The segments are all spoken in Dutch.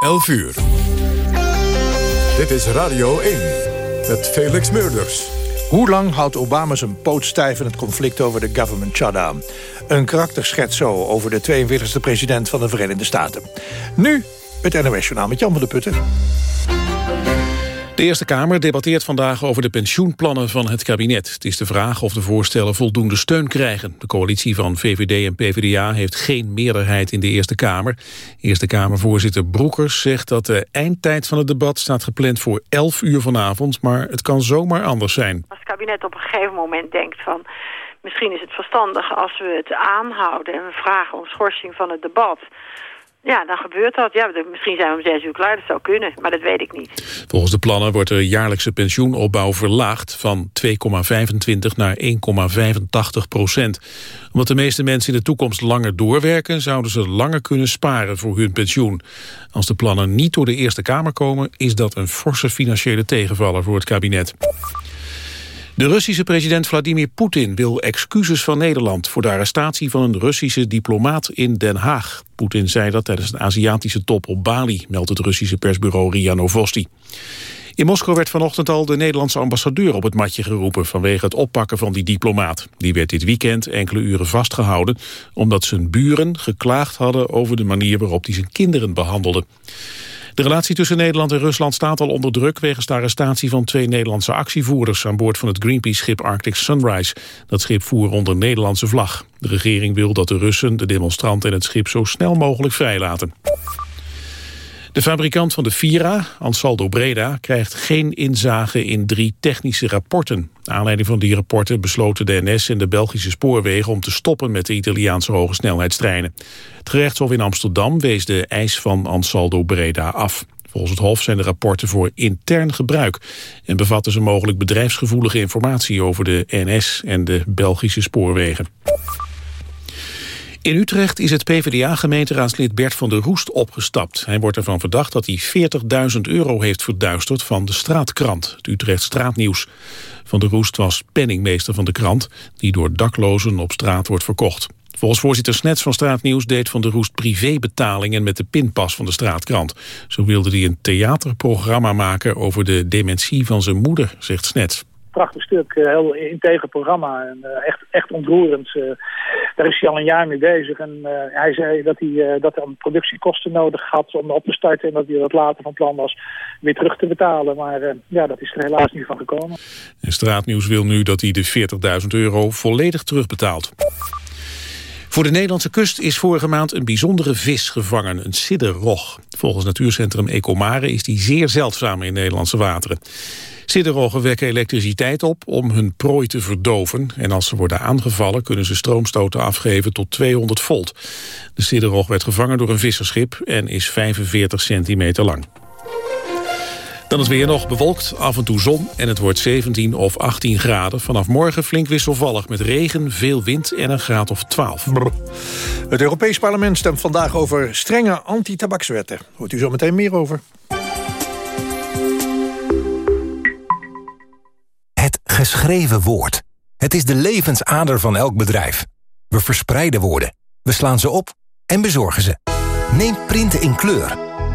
11 uur. Dit is Radio 1 met Felix Meurders. Hoe lang houdt Obama zijn poot stijf in het conflict over de government shutdown? Een karakterschets zo over de 42e president van de Verenigde Staten. Nu het NOS-journaal met Jan van de Putten. De Eerste Kamer debatteert vandaag over de pensioenplannen van het kabinet. Het is de vraag of de voorstellen voldoende steun krijgen. De coalitie van VVD en PvdA heeft geen meerderheid in de Eerste Kamer. Eerste Kamervoorzitter Broekers zegt dat de eindtijd van het debat staat gepland voor 11 uur vanavond, maar het kan zomaar anders zijn. Als het kabinet op een gegeven moment denkt van misschien is het verstandig als we het aanhouden en we vragen om schorsing van het debat ja, dan gebeurt dat. Ja, misschien zijn we om zes uur klaar, dat zou kunnen, maar dat weet ik niet. Volgens de plannen wordt de jaarlijkse pensioenopbouw verlaagd van 2,25 naar 1,85 procent. Omdat de meeste mensen in de toekomst langer doorwerken, zouden ze langer kunnen sparen voor hun pensioen. Als de plannen niet door de Eerste Kamer komen, is dat een forse financiële tegenvaller voor het kabinet. De Russische president Vladimir Poetin wil excuses van Nederland... voor de arrestatie van een Russische diplomaat in Den Haag. Poetin zei dat tijdens een Aziatische top op Bali... meldt het Russische persbureau RIA Novosti. In Moskou werd vanochtend al de Nederlandse ambassadeur op het matje geroepen... vanwege het oppakken van die diplomaat. Die werd dit weekend enkele uren vastgehouden... omdat zijn buren geklaagd hadden over de manier waarop hij zijn kinderen behandelde. De relatie tussen Nederland en Rusland staat al onder druk... wegens de arrestatie van twee Nederlandse actievoerders... aan boord van het Greenpeace-schip Arctic Sunrise. Dat schip voer onder Nederlandse vlag. De regering wil dat de Russen de demonstranten en het schip... zo snel mogelijk vrijlaten. De fabrikant van de Vira, Ansaldo Breda, krijgt geen inzage in drie technische rapporten. Aanleiding van die rapporten besloten de NS en de Belgische spoorwegen om te stoppen met de Italiaanse hogesnelheidstreinen. Het gerechtshof in Amsterdam wees de eis van Ansaldo Breda af. Volgens het Hof zijn de rapporten voor intern gebruik en bevatten ze mogelijk bedrijfsgevoelige informatie over de NS en de Belgische spoorwegen. In Utrecht is het PvdA-gemeenteraadslid Bert van der Roest opgestapt. Hij wordt ervan verdacht dat hij 40.000 euro heeft verduisterd van de straatkrant, het Utrecht Straatnieuws. Van der Roest was penningmeester van de krant, die door daklozen op straat wordt verkocht. Volgens voorzitter Snets van Straatnieuws deed Van der Roest privébetalingen met de pinpas van de straatkrant. Zo wilde hij een theaterprogramma maken over de dementie van zijn moeder, zegt Snets prachtig stuk, eh, heel integer programma. En, uh, echt, echt ontroerend. Uh, daar is hij al een jaar mee bezig. En hij zei dat hij, dat hij productiekosten nodig had om op te starten. En dat hij dat later van plan was weer terug te betalen. Maar ja, dat is er helaas niet van gekomen. En Straatnieuws wil nu dat hij de 40.000 euro volledig terugbetaalt. Voor de Nederlandse kust is vorige maand een bijzondere vis gevangen, een sidderrog. Volgens natuurcentrum Ecomare is die zeer zeldzaam in Nederlandse wateren. Sidderroggen wekken elektriciteit op om hun prooi te verdoven. En als ze worden aangevallen kunnen ze stroomstoten afgeven tot 200 volt. De sidderrog werd gevangen door een visserschip en is 45 centimeter lang. Dan is weer nog bewolkt, af en toe zon en het wordt 17 of 18 graden. Vanaf morgen flink wisselvallig met regen, veel wind en een graad of 12. Het Europees Parlement stemt vandaag over strenge anti-tabakswetten. Hoort u zo meteen meer over. Het geschreven woord. Het is de levensader van elk bedrijf. We verspreiden woorden, we slaan ze op en bezorgen ze. Neem printen in kleur.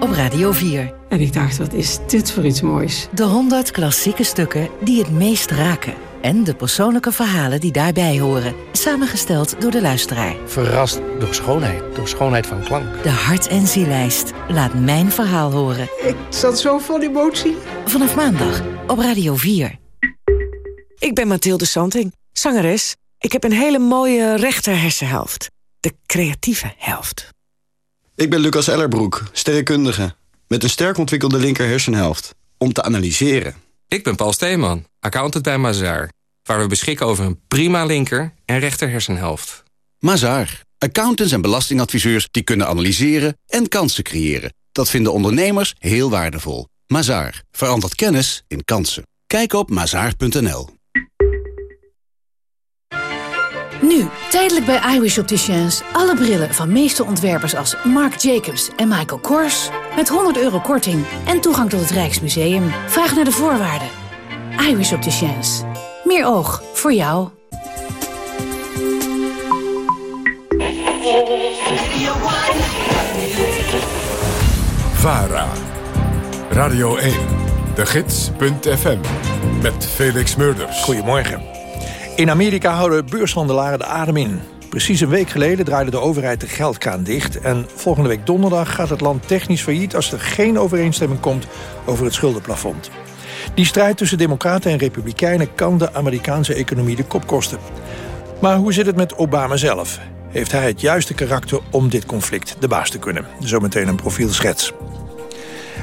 op Radio 4. En ik dacht, wat is dit voor iets moois? De 100 klassieke stukken die het meest raken. en de persoonlijke verhalen die daarbij horen. Samengesteld door de luisteraar. Verrast door schoonheid, door schoonheid van klank. De hart- en zielijst. Laat mijn verhaal horen. Ik zat zo vol emotie. Vanaf maandag op Radio 4. Ik ben Mathilde Santing, zangeres. Ik heb een hele mooie rechter hersenhelft. De creatieve helft. Ik ben Lucas Ellerbroek, sterrenkundige. Met een sterk ontwikkelde linker hersenhelft. Om te analyseren. Ik ben Paul Steeman, accountant bij Mazaar. Waar we beschikken over een prima linker en rechter hersenhelft. Mazaar. Accountants en belastingadviseurs die kunnen analyseren en kansen creëren. Dat vinden ondernemers heel waardevol. Mazaar. Verandert kennis in kansen. Kijk op mazaar.nl. Nu, tijdelijk bij iWish Opticians. Alle brillen van meeste ontwerpers als Marc Jacobs en Michael Kors. Met 100 euro korting en toegang tot het Rijksmuseum. Vraag naar de voorwaarden. iWish Opticians. Meer oog voor jou. VARA. Radio 1. De Gids.fm. Met Felix Murders. Goedemorgen. In Amerika houden beurshandelaren de adem in. Precies een week geleden draaide de overheid de geldkraan dicht... en volgende week donderdag gaat het land technisch failliet... als er geen overeenstemming komt over het schuldenplafond. Die strijd tussen democraten en republikeinen... kan de Amerikaanse economie de kop kosten. Maar hoe zit het met Obama zelf? Heeft hij het juiste karakter om dit conflict de baas te kunnen? Zometeen een profielschets.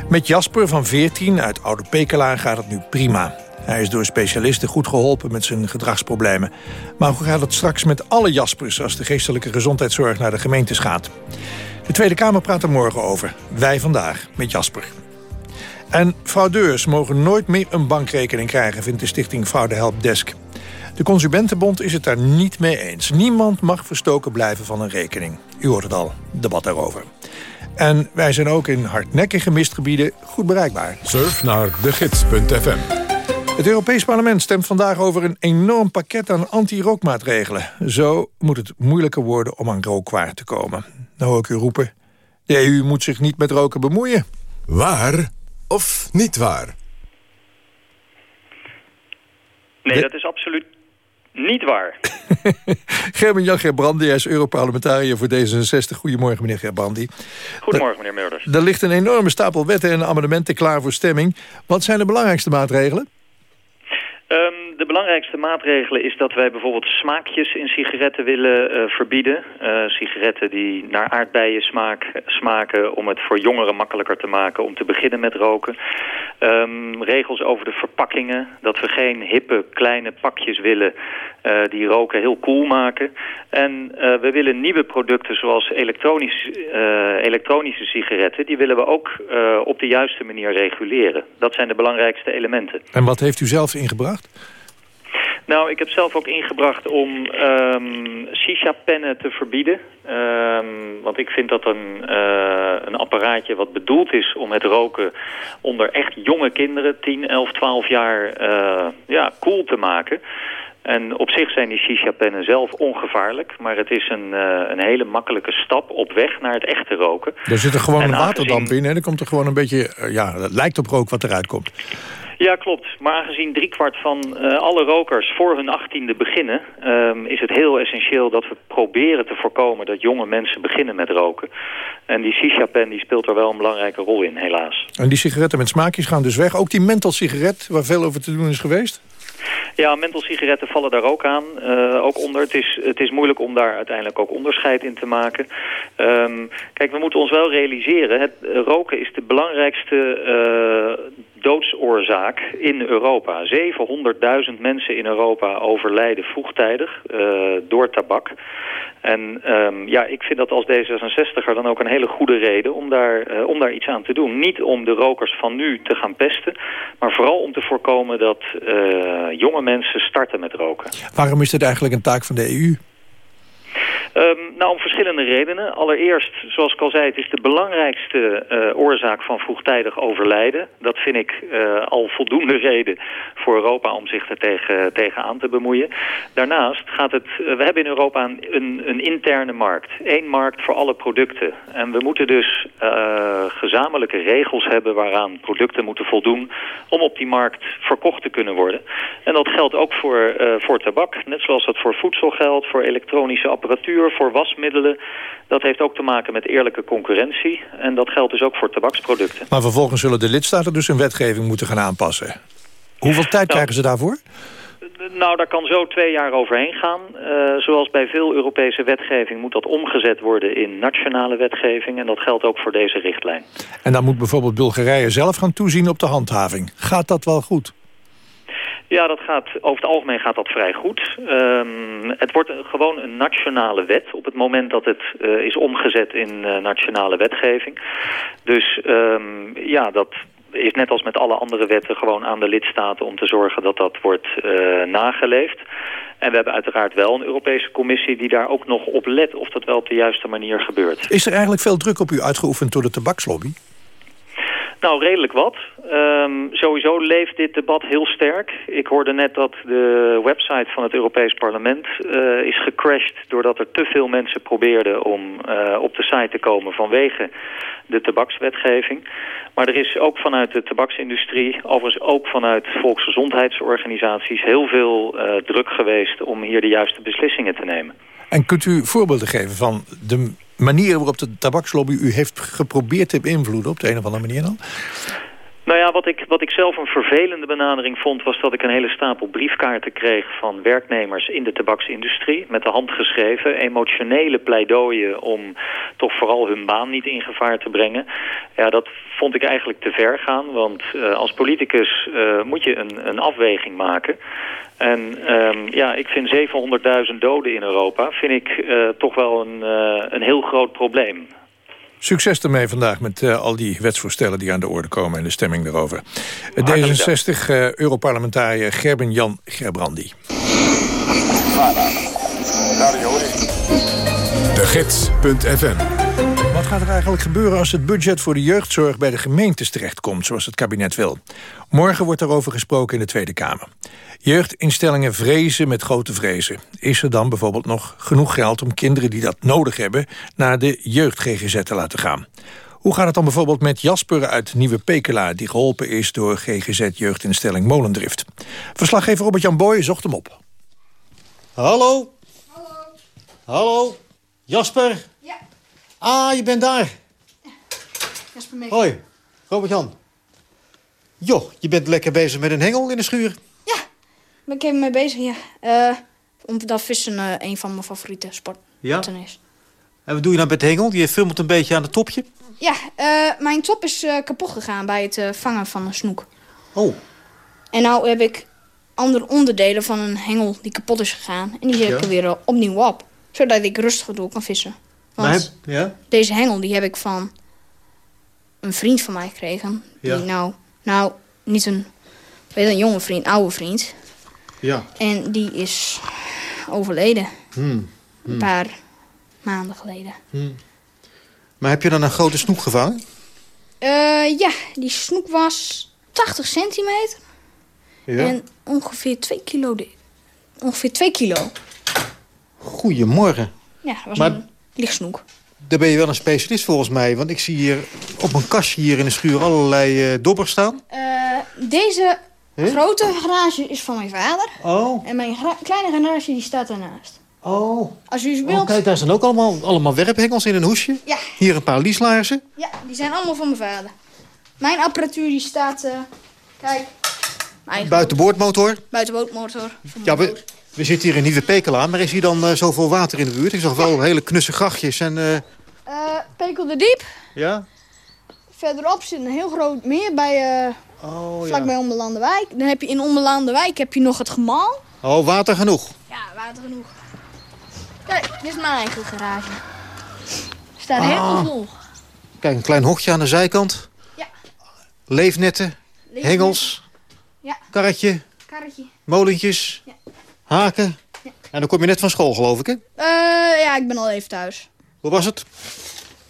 Met Jasper van 14 uit Oude Pekela gaat het nu prima. Hij is door specialisten goed geholpen met zijn gedragsproblemen. Maar hoe gaat het straks met alle Jaspers... als de geestelijke gezondheidszorg naar de gemeentes gaat? De Tweede Kamer praat er morgen over. Wij vandaag met Jasper. En fraudeurs mogen nooit meer een bankrekening krijgen... vindt de stichting Fraude Helpdesk. De Consumentenbond is het daar niet mee eens. Niemand mag verstoken blijven van een rekening. U hoort het al, debat daarover. En wij zijn ook in hardnekkige mistgebieden goed bereikbaar. Surf naar degids.fm. Het Europees Parlement stemt vandaag over een enorm pakket aan anti-rookmaatregelen. Zo moet het moeilijker worden om aan rookwaar te komen. Nou hoor ik u roepen, de EU moet zich niet met roken bemoeien. Waar of niet waar? Nee, dat is absoluut niet waar. Gerben-Jan Gerbrandy, hij is Europarlementariër voor D66. Goedemorgen, meneer Gerbrandy. Goedemorgen, meneer Meurders. Er ligt een enorme stapel wetten en amendementen klaar voor stemming. Wat zijn de belangrijkste maatregelen? Um, de belangrijkste maatregelen is dat wij bijvoorbeeld smaakjes in sigaretten willen uh, verbieden. Uh, sigaretten die naar aardbeien smaak, smaken om het voor jongeren makkelijker te maken om te beginnen met roken. Um, regels over de verpakkingen, dat we geen hippe kleine pakjes willen uh, die roken heel cool maken. En we willen nieuwe producten zoals elektronisch, elektronische sigaretten, die willen we ook op de juiste manier reguleren. Dat zijn de belangrijkste elementen. En wat heeft u zelf ingebracht? Nou, ik heb zelf ook ingebracht om um, shisha-pennen te verbieden. Um, want ik vind dat een, uh, een apparaatje wat bedoeld is om het roken onder echt jonge kinderen, 10, 11, 12 jaar, uh, ja, cool te maken. En op zich zijn die shisha-pennen zelf ongevaarlijk. Maar het is een, uh, een hele makkelijke stap op weg naar het echte roken. Er zit er gewoon en een waterdamp in en er komt er gewoon een beetje... ja, het lijkt op rook wat eruit komt. Ja, klopt. Maar aangezien driekwart van uh, alle rokers voor hun achttiende beginnen... Um, is het heel essentieel dat we proberen te voorkomen dat jonge mensen beginnen met roken. En die shisha-pen die speelt er wel een belangrijke rol in, helaas. En die sigaretten met smaakjes gaan dus weg. Ook die menthol-sigaret, waar veel over te doen is geweest? Ja, menthol-sigaretten vallen daar ook aan, uh, ook onder. Het is, het is moeilijk om daar uiteindelijk ook onderscheid in te maken. Um, kijk, we moeten ons wel realiseren, het roken is de belangrijkste uh, doodsoorzaak in Europa. 700.000 mensen in Europa overlijden vroegtijdig uh, door tabak. En um, ja, ik vind dat als D66er dan ook een hele goede reden om daar, uh, om daar iets aan te doen. Niet om de rokers van nu te gaan pesten, maar vooral om te voorkomen dat uh, jonge mensen starten met roken. Waarom is dit eigenlijk een taak van de EU? Um, nou, om verschillende redenen. Allereerst, zoals ik al zei, het is de belangrijkste uh, oorzaak van vroegtijdig overlijden. Dat vind ik uh, al voldoende reden voor Europa om zich er tegen, aan te bemoeien. Daarnaast gaat het, uh, we hebben in Europa een, een interne markt. Eén markt voor alle producten. En we moeten dus gezamenlijke regels hebben waaraan producten moeten voldoen om op die markt verkocht te kunnen worden. En dat geldt ook voor, voor tabak. Net zoals dat voor voedsel geldt, voor elektronische apparatuur, voor wasmiddelen. Dat heeft ook te maken met eerlijke concurrentie. En dat geldt dus ook voor tabaksproducten. Maar vervolgens zullen de lidstaten dus hun wetgeving moeten gaan aanpassen. Hoeveel tijd nou, krijgen ze daarvoor? Nou, daar kan zo twee jaar overheen gaan. Uh, zoals bij veel Europese wetgeving moet dat omgezet worden in nationale wetgeving. En dat geldt ook voor deze richtlijn. En dan moet bijvoorbeeld Bulgarije zelf gaan toezien op de handhaving. Gaat dat wel goed? Ja, dat gaat, over het algemeen gaat dat vrij goed. Um, het wordt gewoon een nationale wet op het moment dat het uh, is omgezet in uh, nationale wetgeving. Dus um, ja, dat, is net als met alle andere wetten gewoon aan de lidstaten om te zorgen dat dat wordt uh, nageleefd. En we hebben uiteraard wel een Europese commissie die daar ook nog op let of dat wel op de juiste manier gebeurt. Is er eigenlijk veel druk op u uitgeoefend door de tabakslobby? Nou, redelijk wat. Um, sowieso leeft dit debat heel sterk. Ik hoorde net dat de website van het Europees Parlement uh, is gecrashed... doordat er te veel mensen probeerden om uh, op de site te komen vanwege de tabakswetgeving. Maar er is ook vanuit de tabaksindustrie, overigens ook vanuit volksgezondheidsorganisaties... heel veel uh, druk geweest om hier de juiste beslissingen te nemen. En kunt u voorbeelden geven van de manieren waarop de tabakslobby u heeft geprobeerd te beïnvloeden... op de een of andere manier dan? Nou ja, wat ik, wat ik zelf een vervelende benadering vond... was dat ik een hele stapel briefkaarten kreeg van werknemers in de tabaksindustrie. Met de hand geschreven, emotionele pleidooien om toch vooral hun baan niet in gevaar te brengen. Ja, dat vond ik eigenlijk te ver gaan. Want uh, als politicus uh, moet je een, een afweging maken. En um, ja, ik vind 700.000 doden in Europa vind ik uh, toch wel een, een heel groot probleem. Succes ermee vandaag met uh, al die wetsvoorstellen die aan de orde komen... en de stemming daarover. D66-Europarlementariër uh, Gerben-Jan Gerbrandi. De Gids.fm gaat er eigenlijk gebeuren als het budget voor de jeugdzorg bij de gemeentes terechtkomt, zoals het kabinet wil? Morgen wordt daarover gesproken in de Tweede Kamer. Jeugdinstellingen vrezen met grote vrezen. Is er dan bijvoorbeeld nog genoeg geld om kinderen die dat nodig hebben naar de jeugd-GGZ te laten gaan? Hoe gaat het dan bijvoorbeeld met Jasper uit Nieuwe Pekela... die geholpen is door GGZ-jeugdinstelling Molendrift? Verslaggever Robert-Jan Boy zocht hem op. Hallo? Hallo? Hallo? Jasper? Ah, je bent daar. Ja, Jasper mee. Hoi, Robert-Jan. Jo, je bent lekker bezig met een hengel in de schuur. Ja, ben ik even mee bezig, ja. Uh, omdat vissen uh, een van mijn favoriete sporten ja? is. En wat doe je nou met de hengel? Je filmt een beetje aan het topje. Ja, uh, mijn top is kapot gegaan bij het vangen van een snoek. Oh. En nou heb ik andere onderdelen van een hengel die kapot is gegaan. En die zet ik er weer opnieuw op. Zodat ik rustig door kan vissen. Want ja? deze hengel die heb ik van een vriend van mij gekregen. Die nou, nou, niet een, weet een jonge vriend, oude vriend. Ja. En die is overleden. Hmm. Hmm. Een paar maanden geleden. Hmm. Maar heb je dan een grote snoek gevangen? Uh, ja, die snoek was 80 centimeter. Ja. En ongeveer 2 kilo. Ongeveer 2 kilo. Goedemorgen. Ja, was maar... een lichtsnoek. Daar ben je wel een specialist volgens mij. Want ik zie hier op een kastje hier in de schuur allerlei uh, dobbers staan. Uh, deze grote garage is van mijn vader. Oh. En mijn kleine garage die staat daarnaast. Oh. Als u wilt... Oh, kijk, daar zijn ook allemaal, allemaal werphengels in een hoesje. Ja. Hier een paar lieslaarzen. Ja, die zijn allemaal van mijn vader. Mijn apparatuur die staat... Uh, kijk. Buitenboordmotor. Buitenboordmotor. Ja, we, we zitten hier in Nieuwe Pekela, maar is hier dan uh, zoveel water in de buurt? Ik zag wel hele knusse grachtjes en... Uh... Uh, Pekel de Diep. Ja? Verderop zit een heel groot meer bij, oh, vlakbij ja. Dan heb je in Ommelanderwijk heb je nog het gemaal. Oh, water genoeg? Ja, water genoeg. Kijk, dit is mijn eigen garage. Staat ah. helemaal vol. Kijk, een klein hokje aan de zijkant. Ja. Leefnetten, Leefnet. hengels, ja. karretje, karretje. molentjes. Ja. Haken? Ja. En dan kom je net van school, geloof ik, hè? Uh, ja, ik ben al even thuis. Hoe was het?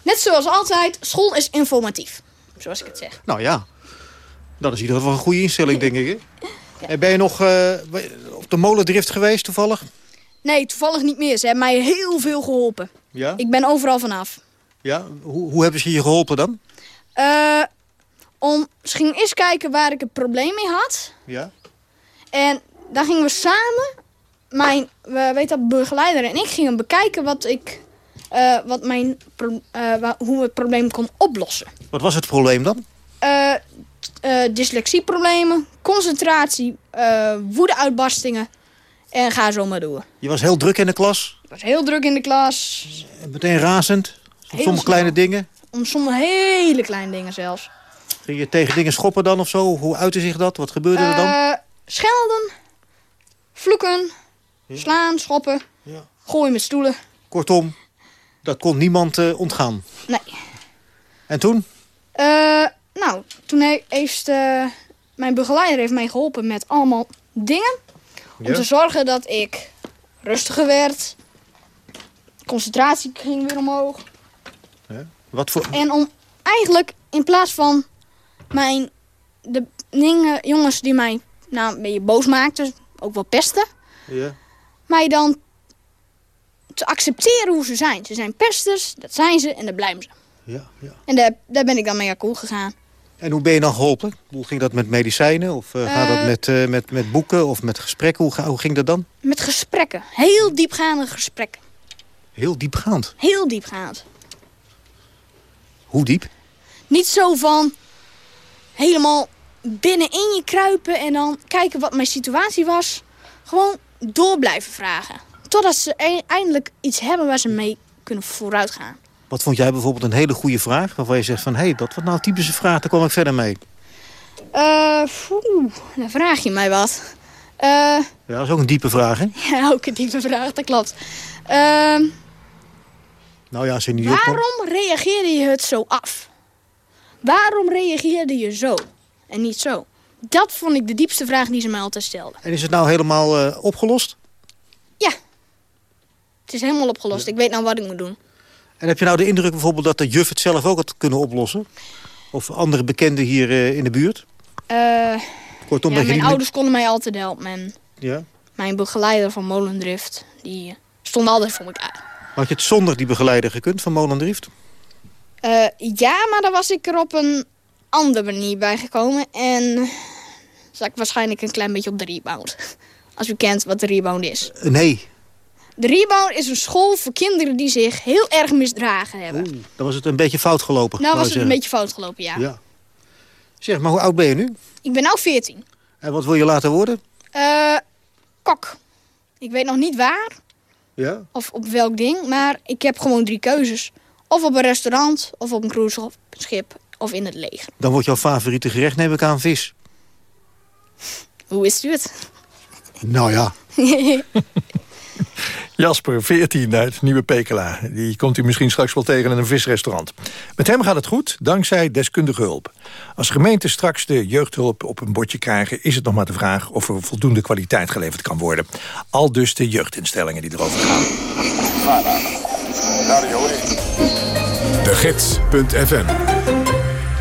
Net zoals altijd, school is informatief. Zoals ik het zeg. Nou ja, dat is in ieder geval een goede instelling, denk ik, hè? Ja. Ben je nog uh, op de molendrift geweest, toevallig? Nee, toevallig niet meer. Ze hebben mij heel veel geholpen. Ja? Ik ben overal vanaf. Ja? Hoe, hoe hebben ze je geholpen dan? Uh, om, ze gingen eerst kijken waar ik het probleem mee had. Ja. En daar gingen we samen, mijn we, weet dat, begeleider en ik gingen bekijken wat ik, eh, wat mijn, eh, hoe het probleem kon oplossen. Wat was het probleem dan? Eh dyslexieproblemen, concentratie, woedeuitbarstingen en ga zo maar door. Je was heel druk in de klas. Ik was heel druk in de klas, en Meteen razend. Heel Sommige kleine dingen. om sommige hele kleine dingen zelfs. Ging je tegen dingen schoppen dan of zo? Hoe uitte zich dat? Wat gebeurde er dan? Schelden, vloeken, slaan, schoppen, gooien met stoelen. Kortom, dat kon niemand eh, ontgaan. Nee. En toen? Eh, nou, toen he- heeft eh, mijn begeleider heeft mij geholpen met allemaal dingen. Om Ja. te zorgen dat ik rustiger werd. Concentratie ging weer omhoog. Wat voor... En om eigenlijk in plaats van mijn de dingen, jongens die mij nou, een beetje boos maakten, ook wel pesten, Ja. Mij dan te accepteren hoe ze zijn. Ze zijn pesters, dat zijn ze en dat blijven ze. Ja, ja. En daar, daar ben ik dan mee akkoord gegaan. En hoe ben je dan geholpen? Bedoel, Ging dat met medicijnen? Of eh, gaat dat Eh. met, eh, met, met boeken of met gesprekken? Hoe, hoe ging dat dan? Met gesprekken. Heel diepgaande gesprekken. Heel diepgaand. Heel diepgaand. Hoe diep? Niet zo van helemaal binnenin je kruipen en dan kijken wat mijn situatie was. Gewoon door blijven vragen. Totdat ze e- eindelijk iets hebben waar ze mee kunnen vooruit gaan. Wat vond jij bijvoorbeeld een hele goede vraag? Waarvan je zegt van, hé, hey, dat was nou een typische vraag, daar kom ik verder mee. Eh, poeh, dan vraag je mij wat. Eh, Ja, dat is ook een diepe vraag, hè? ja, ook een diepe vraag, dat klopt. Ehm, Nou ja, als je niet opkomt. waarom reageerde je het zo af? Waarom reageerde je zo en niet zo? Dat vond ik de diepste vraag die ze mij altijd stelden. En is het nou helemaal eh, opgelost? Ja, het is helemaal opgelost. Ik weet nou wat ik moet doen. En heb je nou de indruk bijvoorbeeld dat de juf het zelf ook had kunnen oplossen? Of andere bekenden hier eh, in de buurt? Eh, Kortom, ja, mijn ouders konden mij altijd helpen. En Ja. mijn begeleider van Molendrift, die stond altijd voor me klaar. Had je het zonder die begeleider gekund van Molendrift? Eh, ja, maar daar was ik er op een andere manier bij gekomen. En zat ik waarschijnlijk een klein beetje op de rebound. Als u kent wat de rebound is. Eh, Nee, De rebound is een school voor kinderen die zich heel erg misdragen hebben. dan was het een beetje fout gelopen. nou was het een beetje fout gelopen, ja. Ja. Zeg, maar hoe oud ben je nu? Ik ben nu 14. En wat wil je later worden? Eh, kok. Ik weet nog niet waar Ja. of op welk ding, maar ik heb gewoon drie keuzes. Of op een restaurant, of op een cruiseschip, of in het leger. Dan wordt jouw favoriete gerecht, neem ik aan, vis. Hoe wist u het? Nou ja. Jasper, 14 uit Nieuwe Pekela. Die komt u misschien straks wel tegen in een visrestaurant. Met hem gaat het goed, dankzij deskundige hulp. Als gemeenten straks de jeugdhulp op een bordje krijgen... is het nog maar de vraag of er voldoende kwaliteit geleverd kan worden. Al dus de jeugdinstellingen die erover gaan. De Gids.fm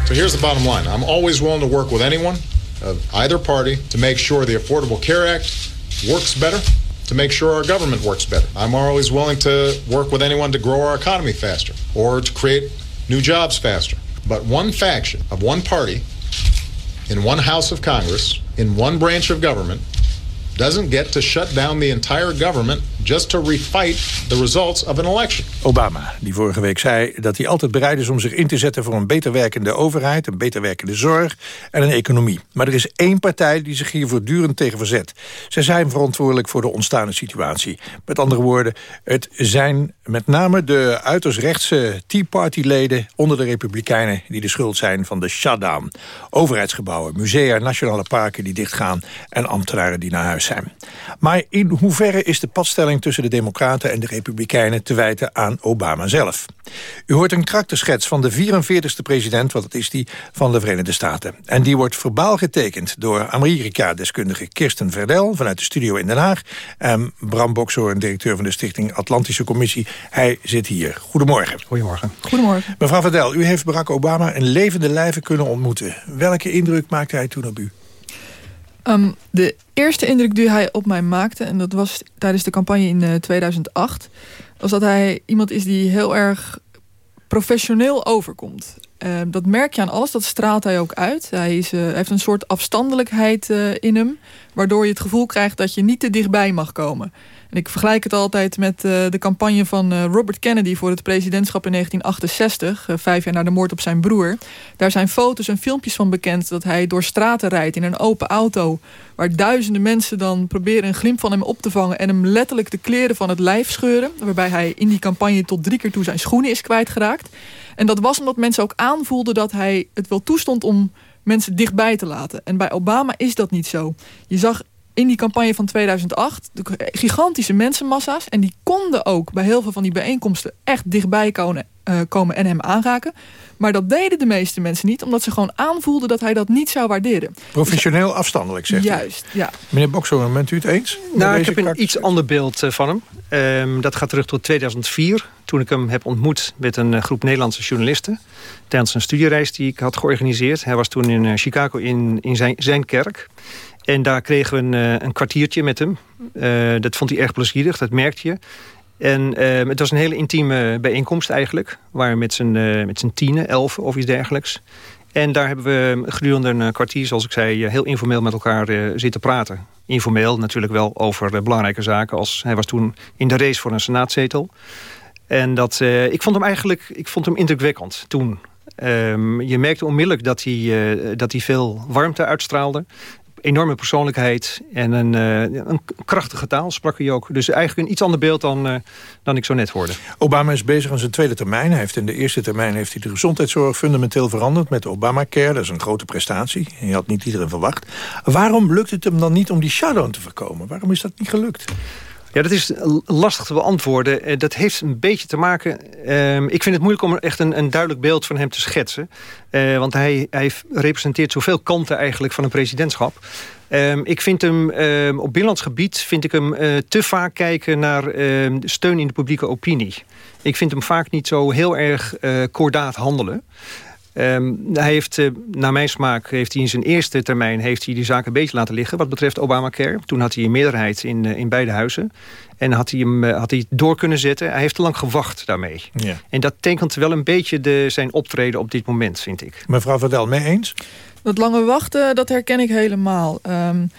So here's the bottom line. I'm always willing to work with anyone of either party to make sure the Affordable Care Act works better, to make sure our government works better. I'm always willing to work with anyone to grow our economy faster or to create new jobs faster. But one faction of one party in one House of Congress, in one branch of government, doesn't get to shut down the entire government just to refight the results of an election. Obama, die vorige week zei dat hij altijd bereid is om zich in te zetten... voor een beter werkende overheid, een beter werkende zorg en een economie. Maar er is één partij die zich hier voortdurend tegen verzet. Zij zijn verantwoordelijk voor de ontstaande situatie. Met andere woorden, het zijn met name de uiterst rechtse Tea Party-leden... onder de Republikeinen die de schuld zijn van de shutdown. Overheidsgebouwen, musea, nationale parken die dichtgaan... en ambtenaren die naar huis zijn. Maar in hoeverre is de padstelling tussen de Democraten en de Republikeinen te wijten aan Obama zelf? U hoort een karakterschets van de 44ste president, wat het is die, van de Verenigde Staten. En die wordt verbaal getekend door Amerika-deskundige Kirsten Verdel vanuit de studio in Den Haag. En Bram Boxhoorn, directeur van de Stichting Atlantische Commissie. Hij zit hier. Goedemorgen. Goedemorgen. Goedemorgen. Mevrouw Verdel, u heeft Barack Obama een levende lijve kunnen ontmoeten. Welke indruk maakte hij toen op u? Um, de eerste indruk die hij op mij maakte, en dat was tijdens de campagne in uh, 2008, was dat hij iemand is die heel erg professioneel overkomt. Uh, dat merk je aan alles, dat straalt hij ook uit. Hij, is, uh, heeft een soort afstandelijkheid uh, in hem... waardoor je het gevoel krijgt dat je niet te dichtbij mag komen. En ik vergelijk het altijd met de campagne van Robert Kennedy... voor het presidentschap in 1968, vijf jaar na de moord op zijn broer. Daar zijn foto's en filmpjes van bekend dat hij door straten rijdt... in een open auto, waar duizenden mensen dan proberen een glimp van hem op te vangen... en hem letterlijk de kleren van het lijf scheuren... waarbij hij in die campagne tot drie keer toe zijn schoenen is kwijtgeraakt... En dat was omdat mensen ook aanvoelden dat hij het wel toestond om mensen dichtbij te laten. En bij Obama is dat niet zo. Je zag in die campagne van 2008 de gigantische mensenmassa's. En die konden ook bij heel veel van die bijeenkomsten echt dichtbij komen, uh, komen en hem aanraken. Maar dat deden de meeste mensen niet, omdat ze gewoon aanvoelden dat hij dat niet zou waarderen. Professioneel afstandelijk, zegt Juist, ja. Meneer Bokso, bent u het eens? Nou, ik heb een iets ander beeld eh, van hem. Um, dat gaat terug tot 2004, toen ik hem heb ontmoet met een groep Nederlandse journalisten. Tijdens een studiereis die ik had georganiseerd. Hij was toen in Chicago in, in zijn, zijn kerk. En daar kregen we een, een kwartiertje met hem. Uh, dat vond hij erg plezierig, dat merkte je. En uh, het was een hele intieme bijeenkomst eigenlijk. Waren met z'n uh, met z'n tienen, elf of iets dergelijks. En daar hebben we gedurende een kwartier, zoals ik zei... heel informeel met elkaar zitten praten. Informeel natuurlijk wel over belangrijke zaken... als hij was toen in de race voor een senaatzetel. En dat, ik vond hem eigenlijk ik vond hem indrukwekkend toen... Um, je merkte onmiddellijk dat hij, dat hij veel warmte uitstraalde enorme persoonlijkheid en een, uh, een krachtige taal sprak hij ook. Dus eigenlijk een iets ander beeld dan, uh, dan ik zo net hoorde. Obama is bezig aan zijn tweede termijn. Hij heeft in de eerste termijn heeft hij de gezondheidszorg fundamenteel veranderd met Obamacare. Dat is een grote prestatie. Je had niet iedereen verwacht. Waarom lukt het hem dan niet om die shutdown te voorkomen? Waarom is dat niet gelukt? Ja, dat is lastig te beantwoorden. Eh, dat heeft een beetje te maken... Uh, ik vind het moeilijk om echt een, een duidelijk beeld van hem te schetsen. Uh, want hij, hij representeert zoveel kanten eigenlijk van een presidentschap. Um, ik vind hem um, op binnenlands gebied vind ik hem uh, te vaak kijken naar steun in de publieke opinie. Ik vind hem vaak niet zo heel erg uh, kordaat handelen. Um, hij heeft, uh, naar mijn smaak, heeft hij in zijn eerste termijn... heeft hij die zaak een beetje laten liggen wat betreft Obamacare. Toen had hij een meerderheid in, uh, in beide huizen. En had hij hem uh, had hij door kunnen zetten. Hij heeft te lang gewacht daarmee. Ja. En dat tekent wel een beetje de, zijn optreden op dit moment, vind ik. Mevrouw Verdel, mee eens? Dat lange wachten, dat herken ik helemaal. Um,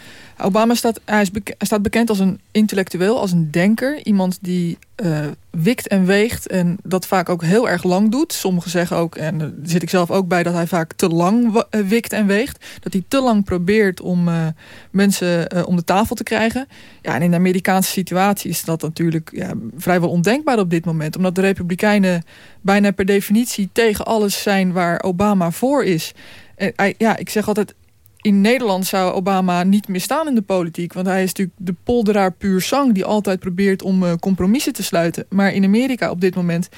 Obama staat, hij is staat bekend als een intellectueel, als een denker. Iemand die uh, wikt en weegt en dat vaak ook heel erg lang doet. Sommigen zeggen ook, en daar zit ik zelf ook bij... dat hij vaak te lang wikt en weegt. Dat hij te lang probeert om uh, mensen om de tafel te krijgen. Ja, en in de Amerikaanse situatie is dat natuurlijk ja, vrijwel ondenkbaar op dit moment. Omdat de Republikeinen bijna per definitie tegen alles zijn waar Obama voor is... Ja, ik zeg altijd, in Nederland zou Obama niet meer staan in de politiek. Want hij is natuurlijk de polderaar puur sang... die altijd probeert om uh, compromissen te sluiten. Maar in Amerika op dit moment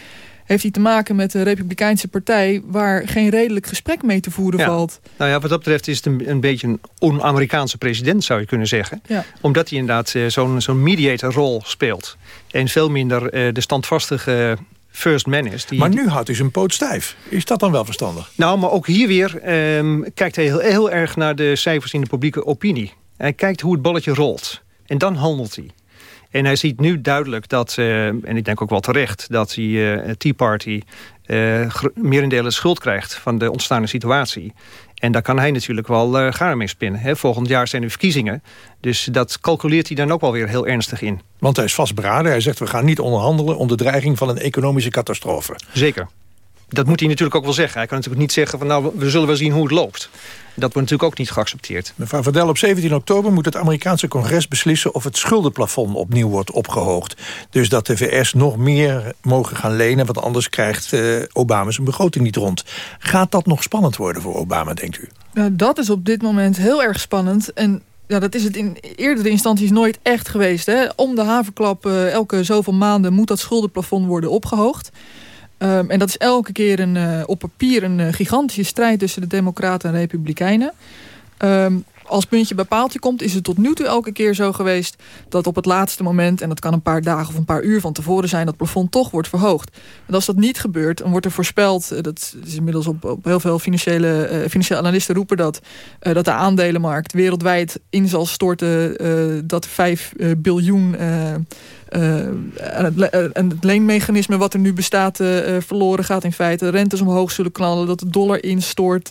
heeft hij te maken met de Republikeinse partij... waar geen redelijk gesprek mee te voeren ja. valt. Nou ja, wat dat betreft is het een, een beetje een on-Amerikaanse president, zou je kunnen zeggen. Ja. Omdat hij inderdaad uh, zo'n zo'n mediatorrol speelt. En veel minder uh, de standvastige first man is. Die, maar nu houdt hij zijn poot stijf. Is dat dan wel verstandig? Nou, maar ook hier weer um, kijkt hij heel, heel erg naar de cijfers in de publieke opinie. Hij kijkt hoe het balletje rolt. En dan handelt hij. En hij ziet nu duidelijk dat, uh, en ik denk ook wel terecht... dat die uh, Tea Party uh, merendelen schuld krijgt van de ontstaande situatie. En daar kan hij natuurlijk wel uh, gaar mee spinnen. Hè. Volgend jaar zijn er verkiezingen. Dus dat calculeert hij dan ook wel weer heel ernstig in. Want hij is vastberaden. Hij zegt we gaan niet onderhandelen onder dreiging van een economische catastrofe. Zeker. Dat moet hij natuurlijk ook wel zeggen. Hij kan natuurlijk niet zeggen van nou we zullen wel zien hoe het loopt. Dat wordt natuurlijk ook niet geaccepteerd. Mevrouw Verdel, op 17 oktober moet het Amerikaanse congres beslissen... of het schuldenplafond opnieuw wordt opgehoogd. Dus dat de VS nog meer mogen gaan lenen... want anders krijgt uh, Obama zijn begroting niet rond. Gaat dat nog spannend worden voor Obama, denkt u? Ja, dat is op dit moment heel erg spannend. En ja, dat is het in eerdere instanties nooit echt geweest. Hè? Om de haverklap, uh, elke zoveel maanden... moet dat schuldenplafond worden opgehoogd. Um, en dat is elke keer een, uh, op papier een uh, gigantische strijd tussen de democraten en republikeinen. Um, als puntje bij komt, is het tot nu toe elke keer zo geweest... dat op het laatste moment, en dat kan een paar dagen of een paar uur van tevoren zijn... dat plafond toch wordt verhoogd. En als dat niet gebeurt, dan wordt er voorspeld... Uh, dat is inmiddels op, op heel veel financiële, uh, financiële analisten roepen dat... Uh, dat de aandelenmarkt wereldwijd in zal storten... dat 5 biljoen en, het, en, het, leenmechanisme wat er nu bestaat verloren gaat in feite. Rentes omhoog zullen knallen, dat de dollar instort.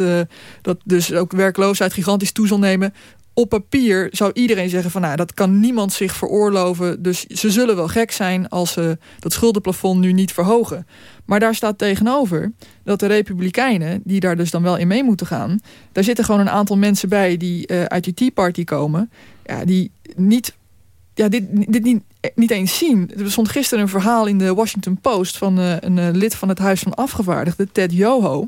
dat dus ook werkloosheid gigantisch toe zal nemen op papier zou iedereen zeggen van nou, dat kan niemand zich veroorloven. Dus ze zullen wel gek zijn als ze dat schuldenplafond nu niet verhogen. Maar daar staat tegenover dat de republikeinen, die daar dus dan wel in mee moeten gaan... daar zitten gewoon een aantal mensen bij die uit die Tea Party komen... Ja, die niet, ja, dit, dit niet, niet eens zien. Er stond gisteren een verhaal in de Washington Post... van uh, een uh, lid van het Huis van Afgevaardigden, Ted Yoho...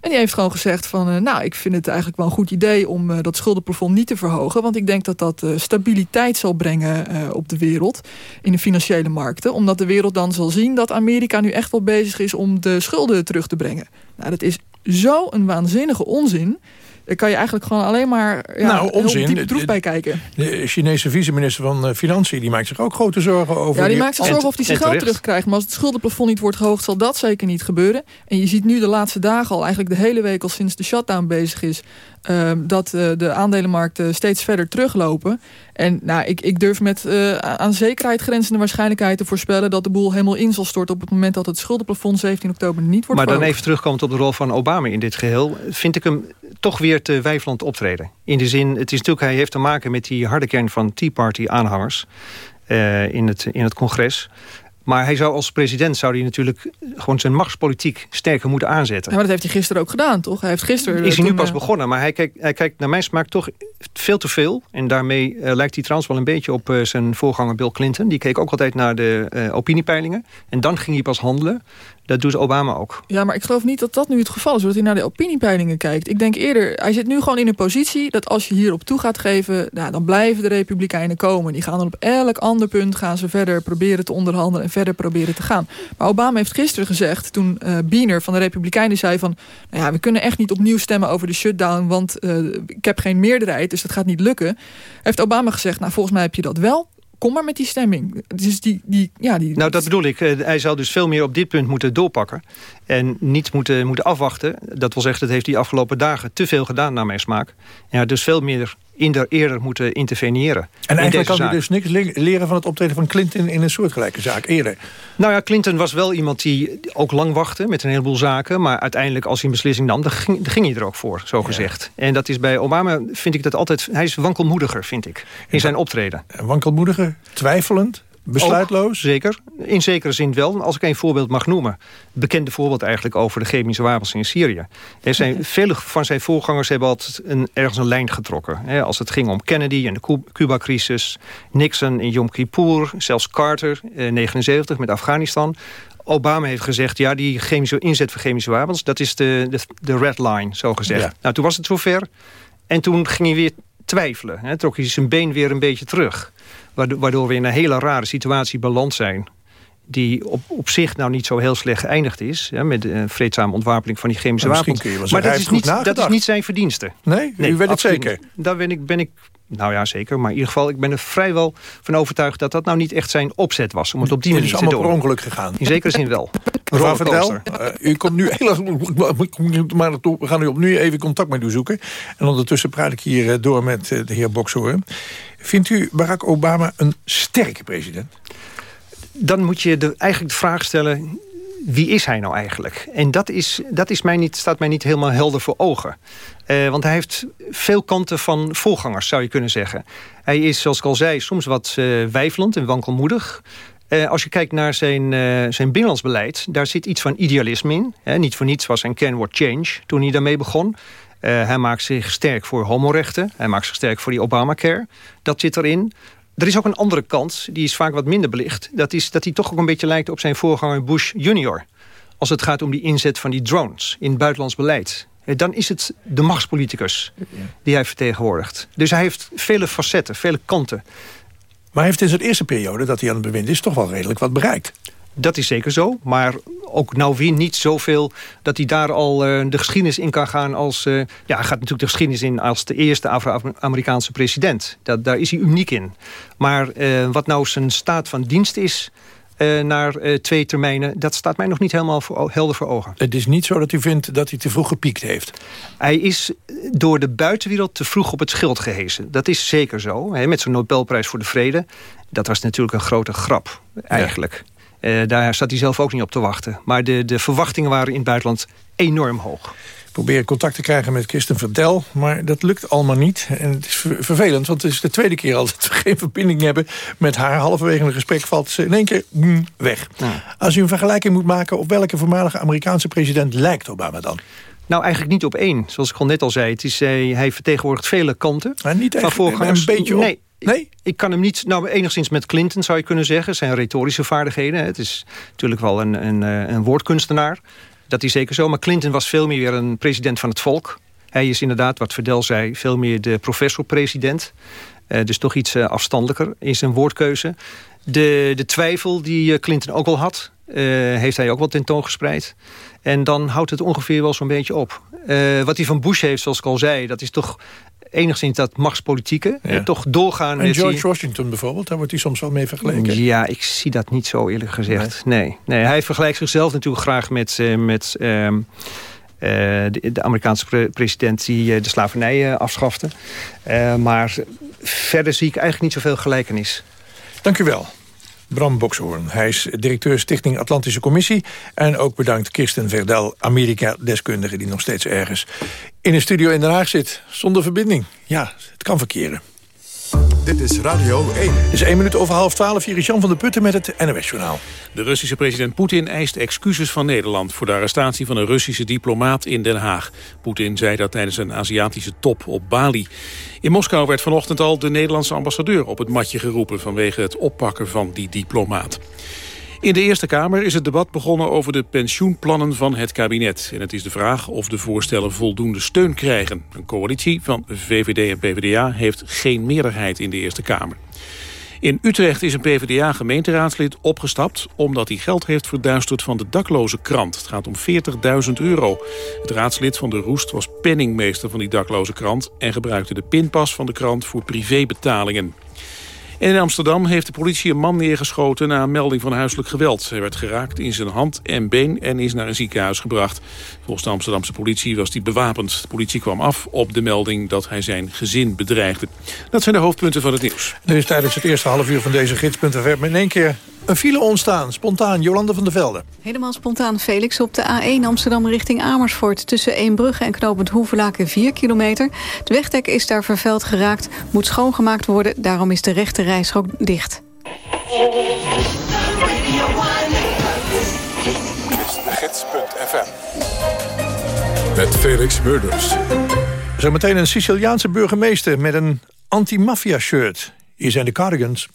En die heeft gewoon gezegd van, nou, ik vind het eigenlijk wel een goed idee om dat schuldenplafond niet te verhogen. Want ik denk dat dat stabiliteit zal brengen op de wereld, in de financiële markten. Omdat de wereld dan zal zien dat Amerika nu echt wel bezig is om de schulden terug te brengen. Nou, dat is zo een waanzinnige onzin. Daar kan je eigenlijk gewoon alleen maar ja, nou, onzin. diep troef bij kijken. De Chinese vice-minister van uh, Financiën die maakt zich ook grote zorgen over... Ja, die, maakt zich zorgen of hij zijn geld terugkrijgt. Maar als het schuldenplafond niet wordt gehoogd, zal dat zeker niet gebeuren. En je ziet nu de laatste dagen al, eigenlijk de hele week al sinds de shutdown bezig is... Uh, dat uh, de aandelenmarkten steeds verder teruglopen. En nou, ik, ik durf met uh, aan zekerheid grenzende waarschijnlijkheid te voorspellen... dat de boel helemaal in zal storten op het moment dat het schuldenplafond 17 oktober niet wordt Maar dan even terugkomend op de rol van Obama in dit geheel... vind ik hem toch weer te wijfelend optreden. In de zin, het is natuurlijk, hij heeft te maken met die harde kern van Tea Party aanhangers... Uh, in, het, in het congres. Maar hij zou als president zou hij natuurlijk gewoon zijn machtspolitiek sterker moeten aanzetten. Ja, maar dat heeft hij gisteren ook gedaan, toch? Hij heeft gisteren. Is hij nu pas eh, begonnen, maar hij kijkt, hij kijkt naar mijn smaak toch veel te veel. En daarmee uh, lijkt hij trouwens wel een beetje op uh, zijn voorganger Bill Clinton. Die keek ook altijd naar de opiniepeilingen. En dan ging hij pas handelen. Dat doet Obama ook. Ja, maar ik geloof niet dat dat nu het geval is. Dat hij naar de opiniepeilingen kijkt. Ik denk eerder, hij zit nu gewoon in een positie... dat als je hierop toe gaat geven... Nou, dan blijven de Republikeinen komen. Die gaan dan op elk ander punt gaan ze verder proberen te onderhandelen... verder proberen te gaan. Maar Obama heeft gisteren gezegd, toen uh, Biener van de Republikeinen zei van... nou ja, we kunnen echt niet opnieuw stemmen over de shutdown... want uh, ik heb geen meerderheid, dus dat gaat niet lukken. Heeft Obama gezegd, nou volgens mij heb je dat wel kom maar met die stemming. Dus die, die, ja, die, nou, dat bedoel ik. Eh, hij zou dus veel meer op dit punt moeten doorpakken. En niet moeten, moeten afwachten. Dat wil zeggen, dat heeft hij afgelopen dagen te veel gedaan naar mijn smaak. Ja, dus veel meer in de eerder moeten interveneren. En eigenlijk kan hij dus niks leren van het optreden van Clinton... in een soortgelijke zaak eerder. Nou ja, Clinton was wel iemand die ook lang wachtte met een heleboel zaken. Maar uiteindelijk, als hij een beslissing nam, dan ging, dan ging hij er ook voor, zo gezegd. En dat is bij Obama, vind ik dat altijd... Hij is wankelmoediger, vind ik, in zijn optreden. Wankelmoediger, twijfelend? Besluitloos? zeker. In zekere zin wel. Als ik een voorbeeld mag noemen. bekende voorbeeld eigenlijk over de chemische wapens in Syrië. Er zijn, vele van zijn voorgangers hebben altijd een, ergens een lijn getrokken. Als het ging om Kennedy en de Cuba-crisis. Nixon in Yom Kippur. Zelfs Carter, in 79 met Afghanistan. Obama heeft gezegd, ja, die chemische inzet van chemische wapens... dat is de, de, de red line, zo gezegd. Nou, toen was het zover. En toen ging hij weer twijfelen. Hè, trok hij zijn been weer een beetje terug. Waardoor we in een hele rare situatie beland zijn die op, op zich nou niet zo heel slecht geëindigd is... Hè, met de vreedzame ontwapening van die chemische wapens. Maar dat is, niet, dat is niet zijn verdienste. Nee, nee u weet het zeker? Daar ben ik, ben ik nou ja, zeker. Maar in ieder geval, ik ben er vrijwel van overtuigd... dat dat nou niet echt zijn opzet was. Om het op die manier te doen. Het is allemaal per ongeluk gegaan. In zekere zin wel. Mevrouw Verdel, uh, u komt nu heel maar we gaan nu opnieuw even contact met u zoeken. En ondertussen praat ik hier eh, door met de heer Bokshoorn. Vindt u Barack Obama een sterke president? Dan moet je de, eigenlijk de vraag stellen wie is hij nou eigenlijk? En dat, is, dat is mij niet, staat mij niet helemaal helder voor ogen. Uh, want hij heeft veel kanten van voorgangers, zou je kunnen zeggen. Hij is, zoals ik al zei, soms wat uh, weifelend en wankelmoedig. Uh, als je kijkt naar zijn, zijn binnenlands beleid... daar zit iets van idealisme in. Hè? Niet voor niets was zijn kernwoord change toen hij daarmee begon. Hij maakt zich sterk voor homorechten. Hij maakt zich sterk voor die Obamacare. Dat zit erin. Er is ook een andere kant, die is vaak wat minder belicht. Dat is dat hij toch ook een beetje lijkt op zijn voorganger Bush junior. Als het gaat om die inzet van die drones in buitenlands beleid. Eh, dan is het de machtspoliticus die hij vertegenwoordigt. Dus hij heeft vele facetten, vele kanten. Maar hij heeft in zijn eerste periode dat hij aan het bewind is... toch wel redelijk wat bereikt. Dat is zeker zo, maar ook nou weer niet zoveel... dat hij daar al uh, de geschiedenis in kan gaan als... Uh, ja, hij gaat natuurlijk de geschiedenis in als de eerste Afro-Amerikaanse president. Dat, daar is hij uniek in. Maar uh, wat nou zijn staat van dienst is... eh, naar eh, twee termijnen... dat staat mij nog niet helemaal voor, helder voor ogen. Het is niet zo dat u vindt dat hij te vroeg gepiekt heeft? Hij is door de buitenwereld te vroeg op het schild gehezen. Dat is zeker zo. Hè, met zo'n Nobelprijs voor de Vrede. Dat was natuurlijk een grote grap, eigenlijk. Ja. Daar zat hij zelf ook niet op te wachten. Maar de, de verwachtingen waren in het buitenland enorm hoog probeer contact te krijgen met Kirsten Verdel. Maar dat lukt allemaal niet. En het is vervelend, want het is de tweede keer al dat we geen verbinding hebben met haar. Halverwege een gesprek valt ze in één keer mm, weg. Als u een vergelijking moet maken... op welke voormalige Amerikaanse president lijkt Obama dan? Nou, eigenlijk niet op één. Zoals ik al net al zei, het is, uh, hij vertegenwoordigt vele kanten. Maar niet echt, van een beetje op. Nee, Nee? Ik, kan hem niet, nou enigszins met Clinton zou je kunnen zeggen. Zijn retorische vaardigheden. Het is natuurlijk wel een, een, eh, een woordkunstenaar. Dat is zeker zo. Maar Clinton was veel meer weer een president van het volk. Hij is inderdaad, wat Verdel zei, veel meer de professor-president. Uh, dus toch iets uh, afstandelijker in zijn woordkeuze. De, de twijfel die Clinton ook al had, uh, heeft hij ook wel tentoongespreid. En dan houdt het ongeveer wel zo'n beetje op. wat hij van Bush heeft, zoals ik al zei, dat is toch enigszins dat machtspolitieke. Ja. Toch doorgaan. En George Washington bijvoorbeeld, daar wordt hij soms wel mee vergeleken. Ja, ik zie dat niet zo eerlijk gezegd. Nee, nee. hij vergelijkt zichzelf natuurlijk graag met... Uh, met um, uh, de, de, Amerikaanse president die uh, de slavernij afschafte. maar verder zie ik eigenlijk niet zoveel gelijkenis. Dank u wel. Bram Bokshoorn. Hij is directeur Stichting Atlantische Commissie. En ook bedankt Kirsten Verdel, Amerika-deskundige... die nog steeds ergens in een studio in Den Haag zit. Zonder verbinding. Ja, het kan verkeren. Dit is Radio 1. Het is één minuut over half twaalf. Hier is Jan van der Putten met het NOS-journaal. De Russische president Poetin eist excuses van Nederland... voor de arrestatie van een Russische diplomaat in Den Haag. Poetin zei dat tijdens een Aziatische top op Bali. In Moskou werd vanochtend al de Nederlandse ambassadeur op het matje geroepen... vanwege het oppakken van die diplomaat. In de Eerste Kamer is het debat begonnen over de pensioenplannen van het kabinet. En het is de vraag of de voorstellen voldoende steun krijgen. Een coalitie van VVD en PvdA heeft geen meerderheid in de Eerste Kamer. In Utrecht is een PvdA-gemeenteraadslid opgestapt... omdat hij geld heeft verduisterd van de dakloze krant. Het gaat om 40.000 euro. Het raadslid van de Roest was penningmeester van die dakloze krant... en gebruikte de pinpas van de krant voor privébetalingen in Amsterdam heeft de politie een man neergeschoten na een melding van huiselijk geweld. Hij werd geraakt in zijn hand en been en is naar een ziekenhuis gebracht. Volgens de Amsterdamse politie was hij bewapend. De politie kwam af op de melding dat hij zijn gezin bedreigde. Dat zijn de hoofdpunten van het nieuws. Er is tijdens het eerste half uur van deze gids.fm in één keer een file ontstaan. Spontaan, Jolande van der Velde. Helemaal spontaan, Felix. Op de A1 Amsterdam richting Amersfoort... tussen Eembrugge en knooppunt Hoevelaken 4 kilometer. Het wegdek is daar vervuild geraakt, moet schoongemaakt worden. Daarom is de rechte rijstrook dicht. gids.fm Met Felix Murders. Zometeen een Siciliaanse burgemeester met een anti-maffia-shirt. Hier zijn de Cardigans.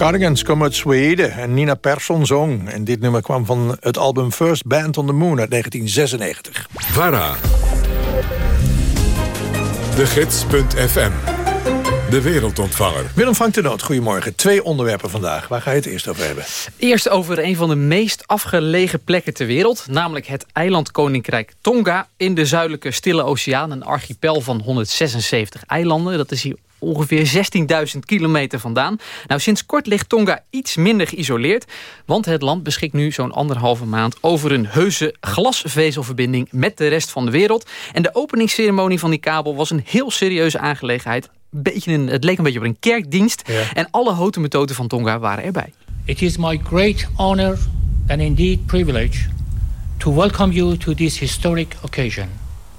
Cardigans komen uit Zweden en Nina Persson zong. En dit nummer kwam van het album First Band on the Moon uit 1996. VARA. De Gids.fm. De wereldontvanger. Willem Frank de Noot, goedemorgen. Twee onderwerpen vandaag. Waar ga je het eerst over hebben? Eerst over een van de meest afgelegen plekken ter wereld. Namelijk het eilandkoninkrijk Tonga in de zuidelijke Stille Oceaan. Een archipel van 176 eilanden. Dat is hier ongeveer 16.000 kilometer vandaan. Nou, sinds kort ligt Tonga iets minder geïsoleerd... want het land beschikt nu zo'n anderhalve maand... over een heuse glasvezelverbinding met de rest van de wereld. En de openingsceremonie van die kabel was een heel serieuze aangelegenheid. Beetje een, het leek een beetje op een kerkdienst. En alle houten methoden van Tonga waren erbij. It is my great honor and indeed privilege... to welcome you to this historic occasion...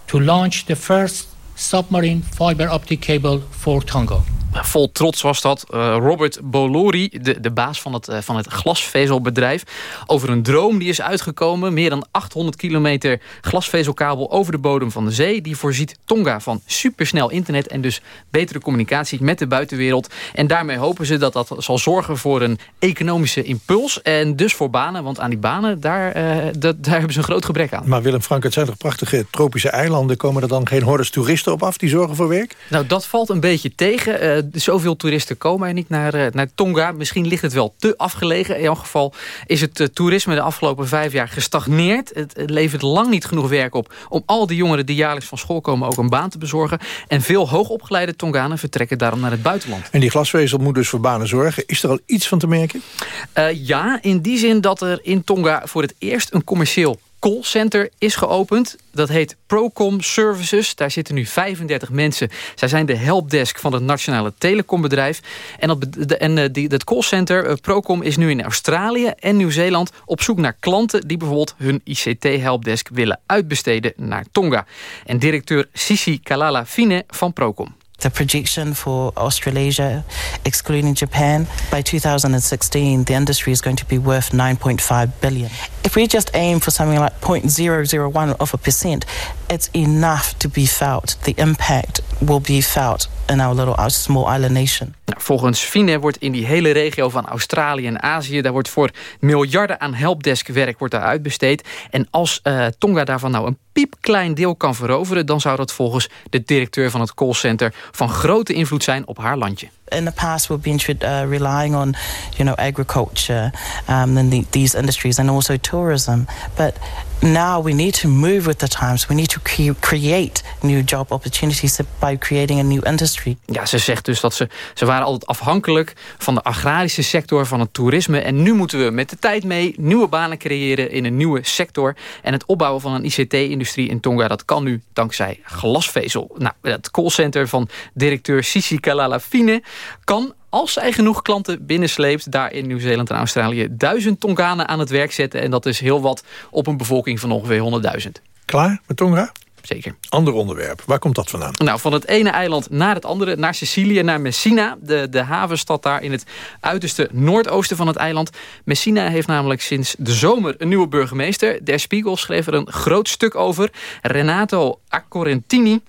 to launch the first submarine fiber optic cable for Tonga. Vol trots was dat. Uh, Robert Bolori, de, de baas van het, uh, van het glasvezelbedrijf... over een droom die is uitgekomen. Meer dan 800 kilometer glasvezelkabel over de bodem van de zee. Die voorziet Tonga van supersnel internet... en dus betere communicatie met de buitenwereld. En daarmee hopen ze dat dat zal zorgen voor een economische impuls. En dus voor banen, want aan die banen, daar, uh, dat, daar hebben ze een groot gebrek aan. Maar Willem Frank, het zijn toch prachtige tropische eilanden... komen er dan geen hordes toeristen op af die zorgen voor werk? Nou, dat valt een beetje tegen zoveel toeristen komen er niet naar, uh, naar Tonga. Misschien ligt het wel te afgelegen. In elk geval is het uh, toerisme de afgelopen vijf jaar gestagneerd. Het, het, levert lang niet genoeg werk op... om al die jongeren die jaarlijks van school komen ook een baan te bezorgen. En veel hoogopgeleide Tonganen vertrekken daarom naar het buitenland. En die glasvezel moet dus voor banen zorgen. Is er al iets van te merken? Uh, ja, in die zin dat er in Tonga voor het eerst een commercieel callcenter is geopend. Dat heet Procom Services. Daar zitten nu 35 mensen. Zij zijn de helpdesk van het nationale telecombedrijf. En dat, en, uh, die, dat callcenter, uh, Procom, is nu in Australië en Nieuw-Zeeland... op zoek naar klanten die bijvoorbeeld hun ICT-helpdesk willen uitbesteden naar Tonga. En directeur Sisi Kalala Fine van Procom. The projection for Australasia, excluding Japan, by 2016, the industry is going to be worth 9.5 billion. If we just aim for something like 0.001 of a percent, it's enough to be felt. The impact will be felt in our little small island nation. Volgens Fine wordt in die hele regio van Australië en Azië... daar wordt voor miljarden aan helpdeskwerk wordt daar uitbesteed. En als uh, Tonga daarvan nou een piepklein deel kan veroveren... dan zou dat volgens de directeur van het callcenter... van grote invloed zijn op haar landje. In the past, we've been uh, relying on, you know, agriculture um, and the, these industries, and also tourism. But now we need to move with the times. We need to cre create new job opportunities by creating a new industry. Ja, ze zegt dus dat ze, ze waren altijd afhankelijk van de agrarische sector, van het toerisme. En nu moeten we met de tijd mee nieuwe banen creëren in een nieuwe sector. En het opbouwen van een ICT-industrie in Tonga, dat kan nu dankzij glasvezel. Nou, het callcenter van directeur Sisi Kalala Fine kan als zij genoeg klanten binnensleept... daar in Nieuw-Zeeland en Australië duizend Tonganen aan het werk zetten. En dat is heel wat op een bevolking van ongeveer 100.000. Klaar met Tonga? Zeker. Ander onderwerp. Waar komt dat vandaan? Nou, van het ene eiland naar het andere. Naar Sicilië, naar Messina. De, de havenstad daar in het uiterste noordoosten van het eiland. Messina heeft namelijk sinds de zomer een nieuwe burgemeester. Der Spiegel schreef er een groot stuk over. Renato Accorentini.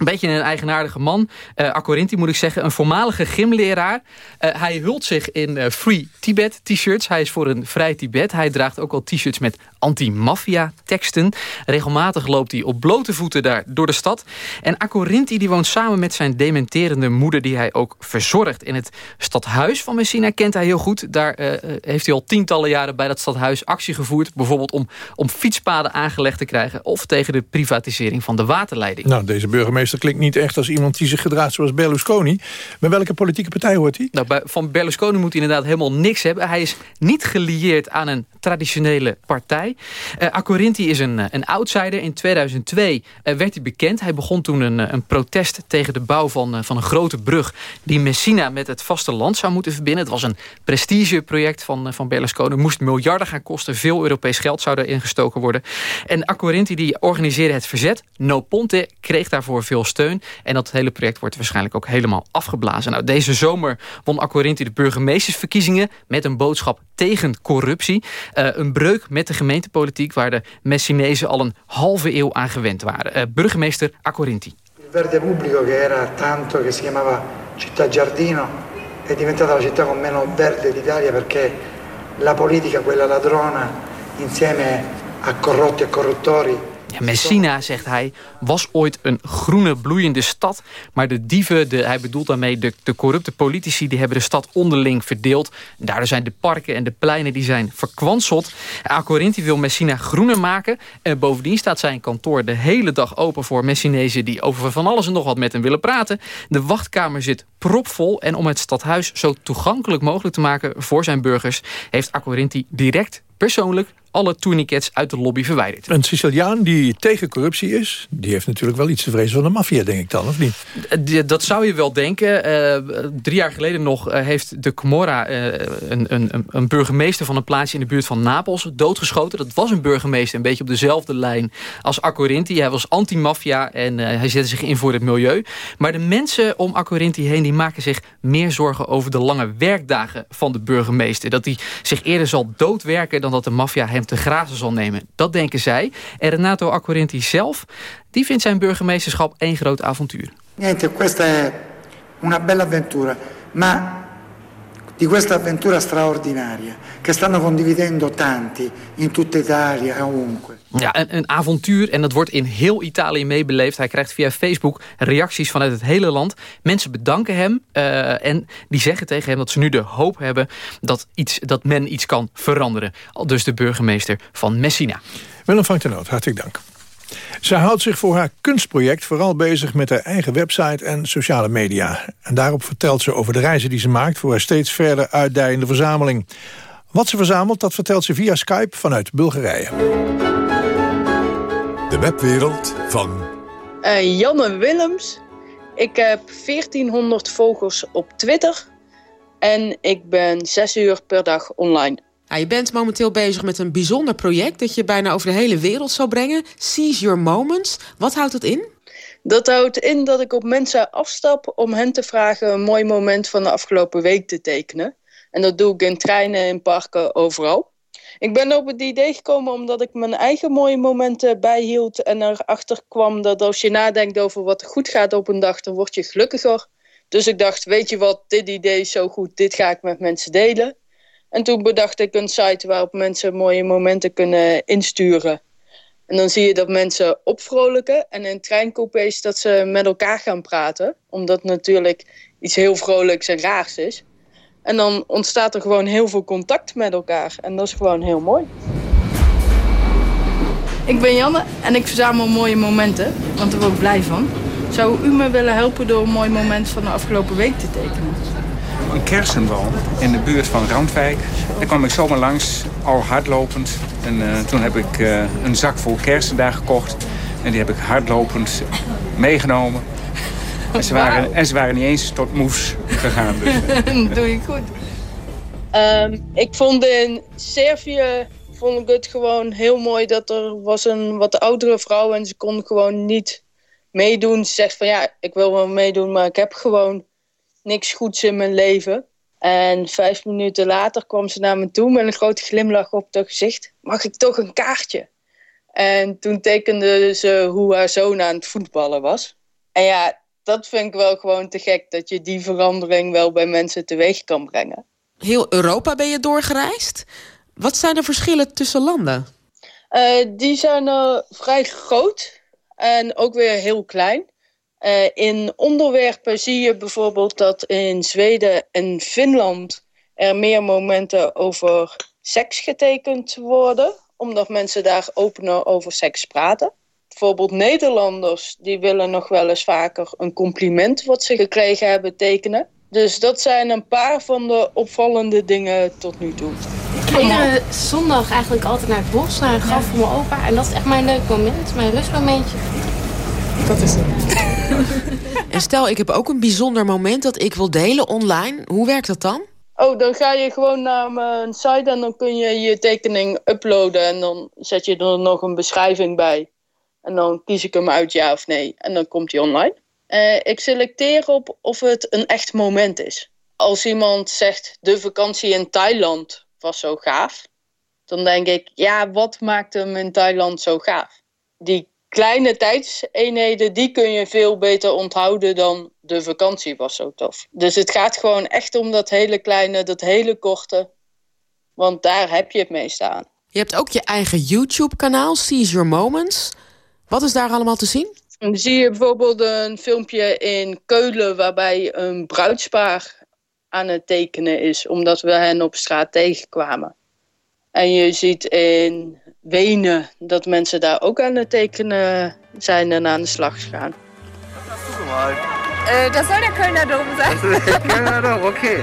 Een beetje een eigenaardige man. Uh, Accorinti moet ik zeggen. Een voormalige gymleraar. Uh, hij hult zich in uh, Free Tibet t-shirts. Hij is voor een vrij Tibet. Hij draagt ook al t-shirts met anti-maffia teksten. Regelmatig loopt hij op blote voeten daar door de stad. En Accorinti die woont samen met zijn dementerende moeder... die hij ook verzorgt. In het stadhuis van Messina kent hij heel goed. Daar heeft hij al tientallen jaren bij dat stadhuis actie gevoerd. Bijvoorbeeld om, om fietspaden aangelegd te krijgen... of tegen de privatisering van de waterleiding. Nou, deze burgemeester dat klinkt niet echt als iemand die zich gedraagt zoals Berlusconi. Bij welke politieke partij hoort hij? Nou, van Berlusconi moet hij inderdaad helemaal niks hebben. Hij is niet gelieerd aan een traditionele partij. Uh, Accorinti is een, eh, een outsider. In 2002 uh, werd hij bekend. Hij begon toen een, een protest tegen de bouw van, van een grote brug... die Messina met het vasteland zou moeten verbinden. Het was een prestigeproject van, van Berlusconi. moest miljarden gaan kosten. Veel Europees geld zou erin gestoken worden. En Accorinti die organiseerde het verzet. No Ponte kreeg daarvoor veel steun. En dat hele project wordt waarschijnlijk ook helemaal afgeblazen. Nou, deze zomer won Acquarinti de burgemeestersverkiezingen... met een boodschap tegen corruptie. Uh, een breuk met de gemeentepolitiek... waar de Messinezen al een halve eeuw aan gewend waren. Uh, burgemeester Acquarinti. Il verde pubblico che era tanto che si chiamava Città Giardino è diventata la città con meno verde d'Italia perché la politica, quella ladrona, insieme a corrotti e corruttori, Ja, Messina, zegt hij, was ooit een groene bloeiende stad. Maar de dieven, de, hij bedoelt daarmee de, de corrupte politici... die hebben de stad onderling verdeeld. Daardoor zijn de parken en de pleinen die zijn verkwanseld. Acorinti wil Messina groener maken. En bovendien staat zijn kantoor de hele dag open voor Messinezen... die over van alles en nog wat met hem willen praten. De wachtkamer zit propvol. En om het stadhuis zo toegankelijk mogelijk te maken voor zijn burgers... heeft Acorinti direct persoonlijk alle tourniquets uit de lobby verwijderd. Een Siciliaan die tegen corruptie is... die heeft natuurlijk wel iets te vrezen van de maffia, denk ik dan, of niet? Eh, dat zou je wel denken. Uh, drie jaar geleden nog uh, heeft de Camorra uh, een, een, een, burgemeester van een plaatsje in de buurt van Napels doodgeschoten. Dat was een burgemeester, een beetje op dezelfde lijn als Accorinti. Hij was anti-maffia en hij zette zich in voor het milieu. Maar de mensen om Accorinti heen die maken zich meer zorgen over de lange werkdagen van de burgemeester. Dat hij zich eerder zal doodwerken dan dat de maffia hem te grazen zal nemen. Dat denken zij. En Renato Accorenti zelf, die vindt zijn burgemeesterschap één groot avontuur. Niente, questa è una bella avventura, ma di questa avventura straordinaria che stanno condividendo tanti in tutta Italia, ovunque. Ja, een, een, avontuur en dat wordt in heel Italië meebeleefd. Hij krijgt via Facebook reacties vanuit het hele land. Mensen bedanken hem uh, en die zeggen tegen hem dat ze nu de hoop hebben dat, iets, dat men iets kan veranderen. Al dus de burgemeester van Messina. Willem van ten Noot, hartelijk dank. Zij houdt zich voor haar kunstproject vooral bezig met haar eigen website en sociale media. En daarop vertelt ze over de reizen die ze maakt voor haar steeds verder uitdijende verzameling. Wat ze verzamelt, dat vertelt ze via Skype vanuit Bulgarije. De webwereld van... Uh, Janne Willems. Ik heb 1400 volgers op Twitter. En ik ben 6 uur per dag online. Ja, je bent momenteel bezig met een bijzonder project... dat je bijna over de hele wereld zou brengen. Seize Your Moments. Wat houdt dat in? Dat houdt in dat ik op mensen afstap om hen te vragen... een mooi moment van de afgelopen week te tekenen. En dat doe ik in treinen, in parken, overal. Ik ben op het idee gekomen omdat ik mijn eigen mooie momenten bijhield... en erachter kwam dat als je nadenkt over wat goed gaat op een dag... dan word je gelukkiger. Dus ik dacht, weet je wat, dit idee is zo goed, dit ga ik met mensen delen. En toen bedacht ik een site waarop mensen mooie momenten kunnen insturen. En dan zie je dat mensen opvrolijken en in treincoupés dat ze met elkaar gaan praten. Omdat natuurlijk iets heel vrolijks en raars is. En dan ontstaat er gewoon heel veel contact met elkaar. En dat is gewoon heel mooi. Ik ben Janne en ik verzamel mooie momenten, want daar word ik blij van. Zou u me willen helpen door een mooi moment van de afgelopen week te tekenen? Een kersenboom in de buurt van Randwijk. Daar kwam ik zomaar langs, al hardlopend. En uh, toen heb ik uh, een zak vol kersen daar gekocht. En die heb ik hardlopend meegenomen. En ze, waren, waren niet eens tot moes gegaan. Dus. Doe je goed. Um, ik vond in Servië vond ik het gewoon heel mooi dat er was een wat oudere vrouw en ze kon gewoon niet meedoen. Ze zegt van ja, ik wil wel meedoen, maar ik heb gewoon niks goeds in mijn leven. En vijf minuten later kwam ze naar me toe met een grote glimlach op haar gezicht. Mag ik toch een kaartje? En toen tekende ze hoe haar zoon aan het voetballen was. En ja, dat vind ik wel gewoon te gek. Dat je die verandering wel bij mensen teweeg kan brengen. Heel Europa ben je doorgereisd. Wat zijn de verschillen tussen landen? Uh, die zijn uh, vrij groot en ook weer heel klein. Uh, in onderwerpen zie je bijvoorbeeld dat in Zweden en Finland er meer momenten over seks getekend worden, omdat mensen daar opener over seks praten. Bijvoorbeeld Nederlanders, die willen nog wel eens vaker een compliment wat ze gekregen hebben tekenen. Dus dat zijn een paar van de opvallende dingen tot nu toe. Ik ga iedere zondag eigenlijk altijd naar het bos, naar een graf van mijn opa. En dat is echt mijn leuk moment, mijn rustmomentje. Dat is het. en stel, ik heb ook een bijzonder moment dat ik wil delen online. Hoe werkt dat dan? Oh, dan ga je gewoon naar mijn site en dan kun je je tekening uploaden. En dan zet je er nog een beschrijving bij. En dan kies ik hem uit ja of nee. En dan komt hij online. Uh, ik selecteer op of het een echt moment is. Als iemand zegt de vakantie in Thailand was zo gaaf. Dan denk ik, ja, wat maakt hem in Thailand zo gaaf? Die kleine tijdseenheden, die kun je veel beter onthouden dan de vakantie was zo tof. Dus het gaat gewoon echt om dat hele kleine, dat hele korte. Want daar heb je het meest aan. Je hebt ook je eigen YouTube-kanaal, Seize Your Moments. Wat is daar allemaal te zien? Dan zie je bijvoorbeeld een filmpje in Keulen... waarbij een bruidspaar aan het tekenen is... omdat we hen op straat tegenkwamen. En je ziet in Wenen dat mensen daar ook aan het tekenen zijn en aan de slag gaan. Äh, das soll der Kölner Dom sein. Das ist Kölner Dom, okay.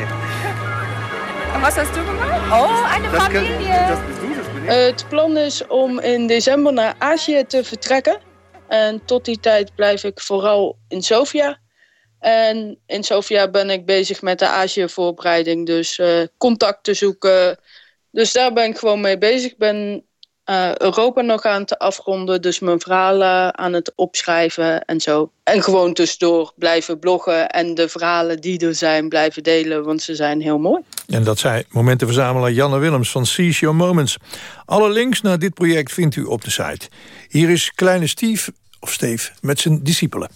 Und was hast du gemacht? Oh, eine Das kann- Familie. das bist du, Eh, Het plan is om in december naar Azië te vertrekken. En tot die tijd blijf ik vooral in Sofia. En in Sofia ben ik bezig met de Azië-voorbereiding. Dus eh, contacten zoeken. Dus daar ben ik gewoon mee bezig. Ik ben eh, Europa nog aan het afronden. Dus mijn verhalen aan het opschrijven en zo. En gewoon tussendoor blijven bloggen. En de verhalen die er zijn blijven delen. Want ze zijn heel mooi. En dat zei momentenverzamelaar Janne Willems van Seize Your Moments. Alle links naar dit project vindt u op de site. Hier is kleine Steve, of Steve, met zijn discipelen.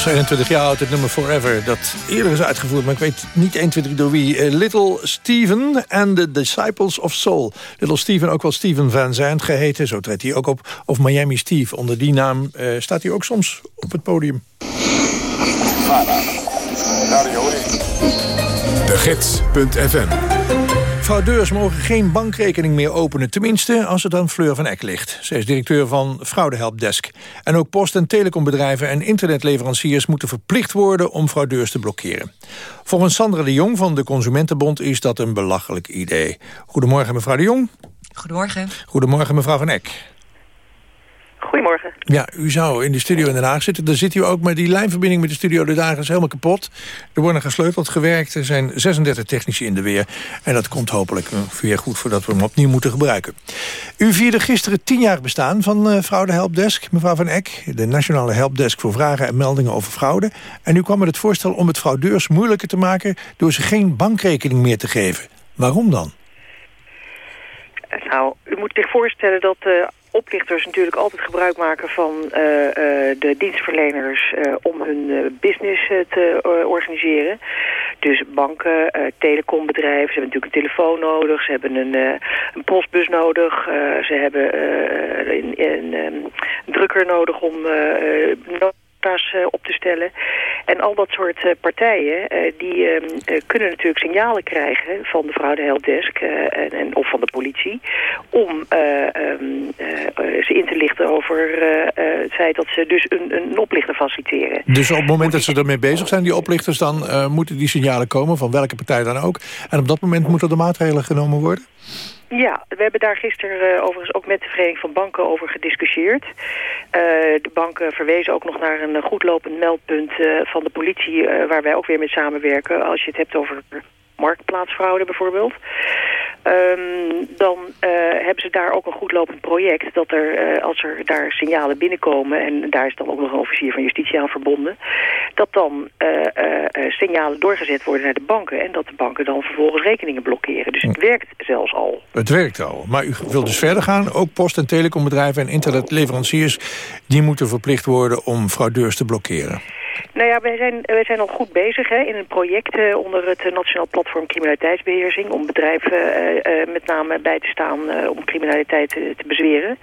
Inmiddels 21 jaar oud, het nummer Forever. Dat eerder is uitgevoerd, maar ik weet niet 1, 2, 3 door wie. Eh, Little Steven and the Disciples of Soul. Little Steven, ook wel Steven Van Zandt geheten. Zo treedt hij ook op. Of Miami Steve. Onder die naam eh, staat hij ook soms op het podium. De Gids.fm Fraudeurs mogen geen bankrekening meer openen. Tenminste, als het aan Fleur van Eck ligt. Zij is directeur van Fraudehelpdesk. En ook post- en telecombedrijven en internetleveranciers... moeten verplicht worden om fraudeurs te blokkeren. Volgens Sandra de Jong van de Consumentenbond... is dat een belachelijk idee. Goedemorgen, mevrouw de Jong. Goedemorgen. Goedemorgen, mevrouw van Eck. Goedemorgen. Ja, u zou in de studio in Den Haag zitten. Dan zit u ook, maar die lijnverbinding met de studio de dagen is helemaal kapot. Er worden gesleuteld gewerkt. Er zijn 36 technici in de weer. En dat komt hopelijk eh, weer goed voordat we hem opnieuw moeten gebruiken. U vierde gisteren tien jaar bestaan van uh, Fraude Helpdesk, mevrouw Van Eck. De nationale helpdesk voor vragen en meldingen over fraude. En u kwam met het voorstel om het fraudeurs moeilijker te maken... door ze geen bankrekening meer te geven. Waarom dan? nou, u moet zich voorstellen dat eh, oplichters natuurlijk altijd gebruik maken van eh, eh, de dienstverleners eh, om hun business te organiseren. Dus banken, telecombedrijven, ze hebben natuurlijk een telefoon nodig, ze hebben een, een postbus nodig, ze hebben eh, een, een, ehm, drukker nodig om eh, op te stellen. En al dat soort eh, partijen, eh, die ehm, eh, kunnen natuurlijk signalen krijgen van de fraude helpdesk en, en, of van de politie, om eh, ehm, eh, eh, ze in te lichten over het feit dat ze dus een, een oplichter faciliteren. Dus op het moment dat ze ermee bezig zijn, die oplichters... dan moeten die signalen komen, van welke partij dan ook. En op dat moment moeten er maatregelen genomen worden? Ja, we hebben daar gisteren eh, overigens ook met de Vereniging van Banken over gediscussieerd. Eh, de banken verwezen ook nog naar een goedlopend meldpunt eh, van de politie... waar wij ook weer mee samenwerken als je het hebt over marktplaatsfraude bijvoorbeeld. Ehm, dan eh, hebben ze daar ook een goedlopend project... dat er, eh, als er daar signalen binnenkomen... en daar is dan ook nog een officier van justitie aan verbonden... dat dan eh, signalen doorgezet worden naar de banken... en dat de banken dan vervolgens rekeningen blokkeren. Dus het werkt zelfs al. Het werkt al. Maar u wilt dus verder gaan. Ook post- en telecombedrijven en internetleveranciers... die moeten verplicht worden om fraudeurs te blokkeren. Nou ja, wij zijn, wij zijn al goed bezig hè, in een project eh, onder het eh, Nationaal Platform Criminaliteitsbeheersing... om bedrijven eh, eh, met name bij te staan eh, om criminaliteit eh, te bezweren.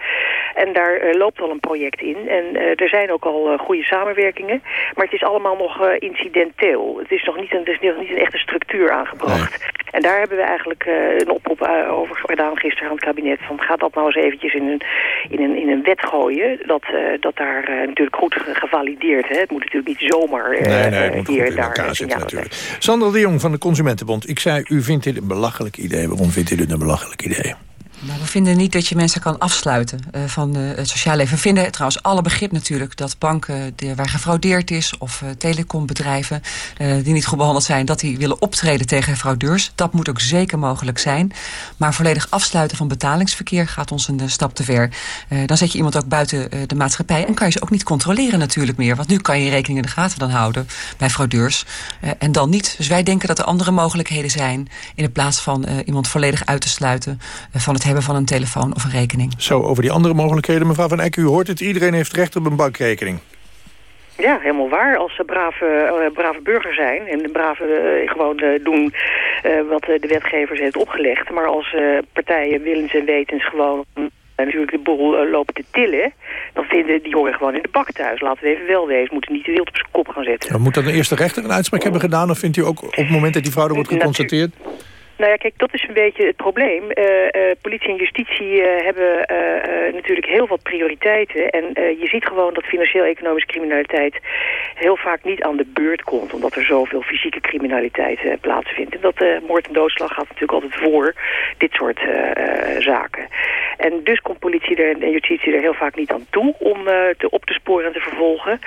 En daar eh, loopt al een project in. En eh, er zijn ook al eh, goede samenwerkingen. Maar het is allemaal nog eh, incidenteel. Het is nog niet een, er is nog niet een echte structuur aangebracht. En daar hebben we eigenlijk eh, een oproep eh, over gedaan gisteren aan het kabinet. Van ga dat nou eens eventjes in een, in een, in een wet gooien. Dat, eh, dat daar natuurlijk goed ge- gevalideerd. Hè. Het moet natuurlijk niet zomaar Nee, nee, het moet hier en daar zitten natuurlijk. Sandra de Jong van de Consumentenbond. Ik zei, u vindt dit een belachelijk idee. Waarom vindt u dit een belachelijk idee? Nou, we vinden niet dat je mensen kan afsluiten eh, van eh, het sociaal leven. We vinden trouwens alle begrip natuurlijk dat banken de, waar gefraudeerd is... of eh, telecombedrijven eh, die niet goed behandeld zijn... dat die willen optreden tegen fraudeurs. Dat moet ook zeker mogelijk zijn. Maar volledig afsluiten van betalingsverkeer gaat ons een eh, stap te ver. Eh, dan zet je iemand ook buiten eh, de maatschappij... en kan je ze ook niet controleren natuurlijk meer. Want nu kan je je rekening in de gaten dan houden bij fraudeurs. eh, en dan niet. Dus wij denken dat er andere mogelijkheden zijn... in plaats van eh, iemand volledig uit te sluiten... eh, van het hebben van een telefoon of een rekening. Zo, over die andere mogelijkheden. Mevrouw Van Eck, u hoort het. Iedereen heeft recht op een bankrekening. Ja, helemaal waar. Als ze brave, eh, brave burger zijn en brave eh, gewoon eh, doen eh, wat de wetgevers heeft opgelegd. Maar als eh, partijen willens en wetens gewoon natuurlijk de boel lopen te tillen, dan vinden die horen gewoon in de bak thuis. Laten we even wel wezen, moeten niet de wild op zijn kop gaan zetten. Dan moet dan de eerste rechter een uitspraak hebben gedaan... of vindt u ook op het moment dat die fraude wordt geconstateerd... Nou ja, kijk, dat is een beetje het probleem. Eh, eh, politie en justitie eh, hebben natuurlijk heel wat prioriteiten. En je ziet gewoon dat financieel-economische criminaliteit heel vaak niet aan de beurt komt. Omdat er zoveel fysieke criminaliteit plaatsvindt. En dat moord en doodslag gaat natuurlijk altijd voor dit soort zaken. En dus komt politie er, en justitie er heel vaak niet aan toe om te op te sporen en te vervolgen.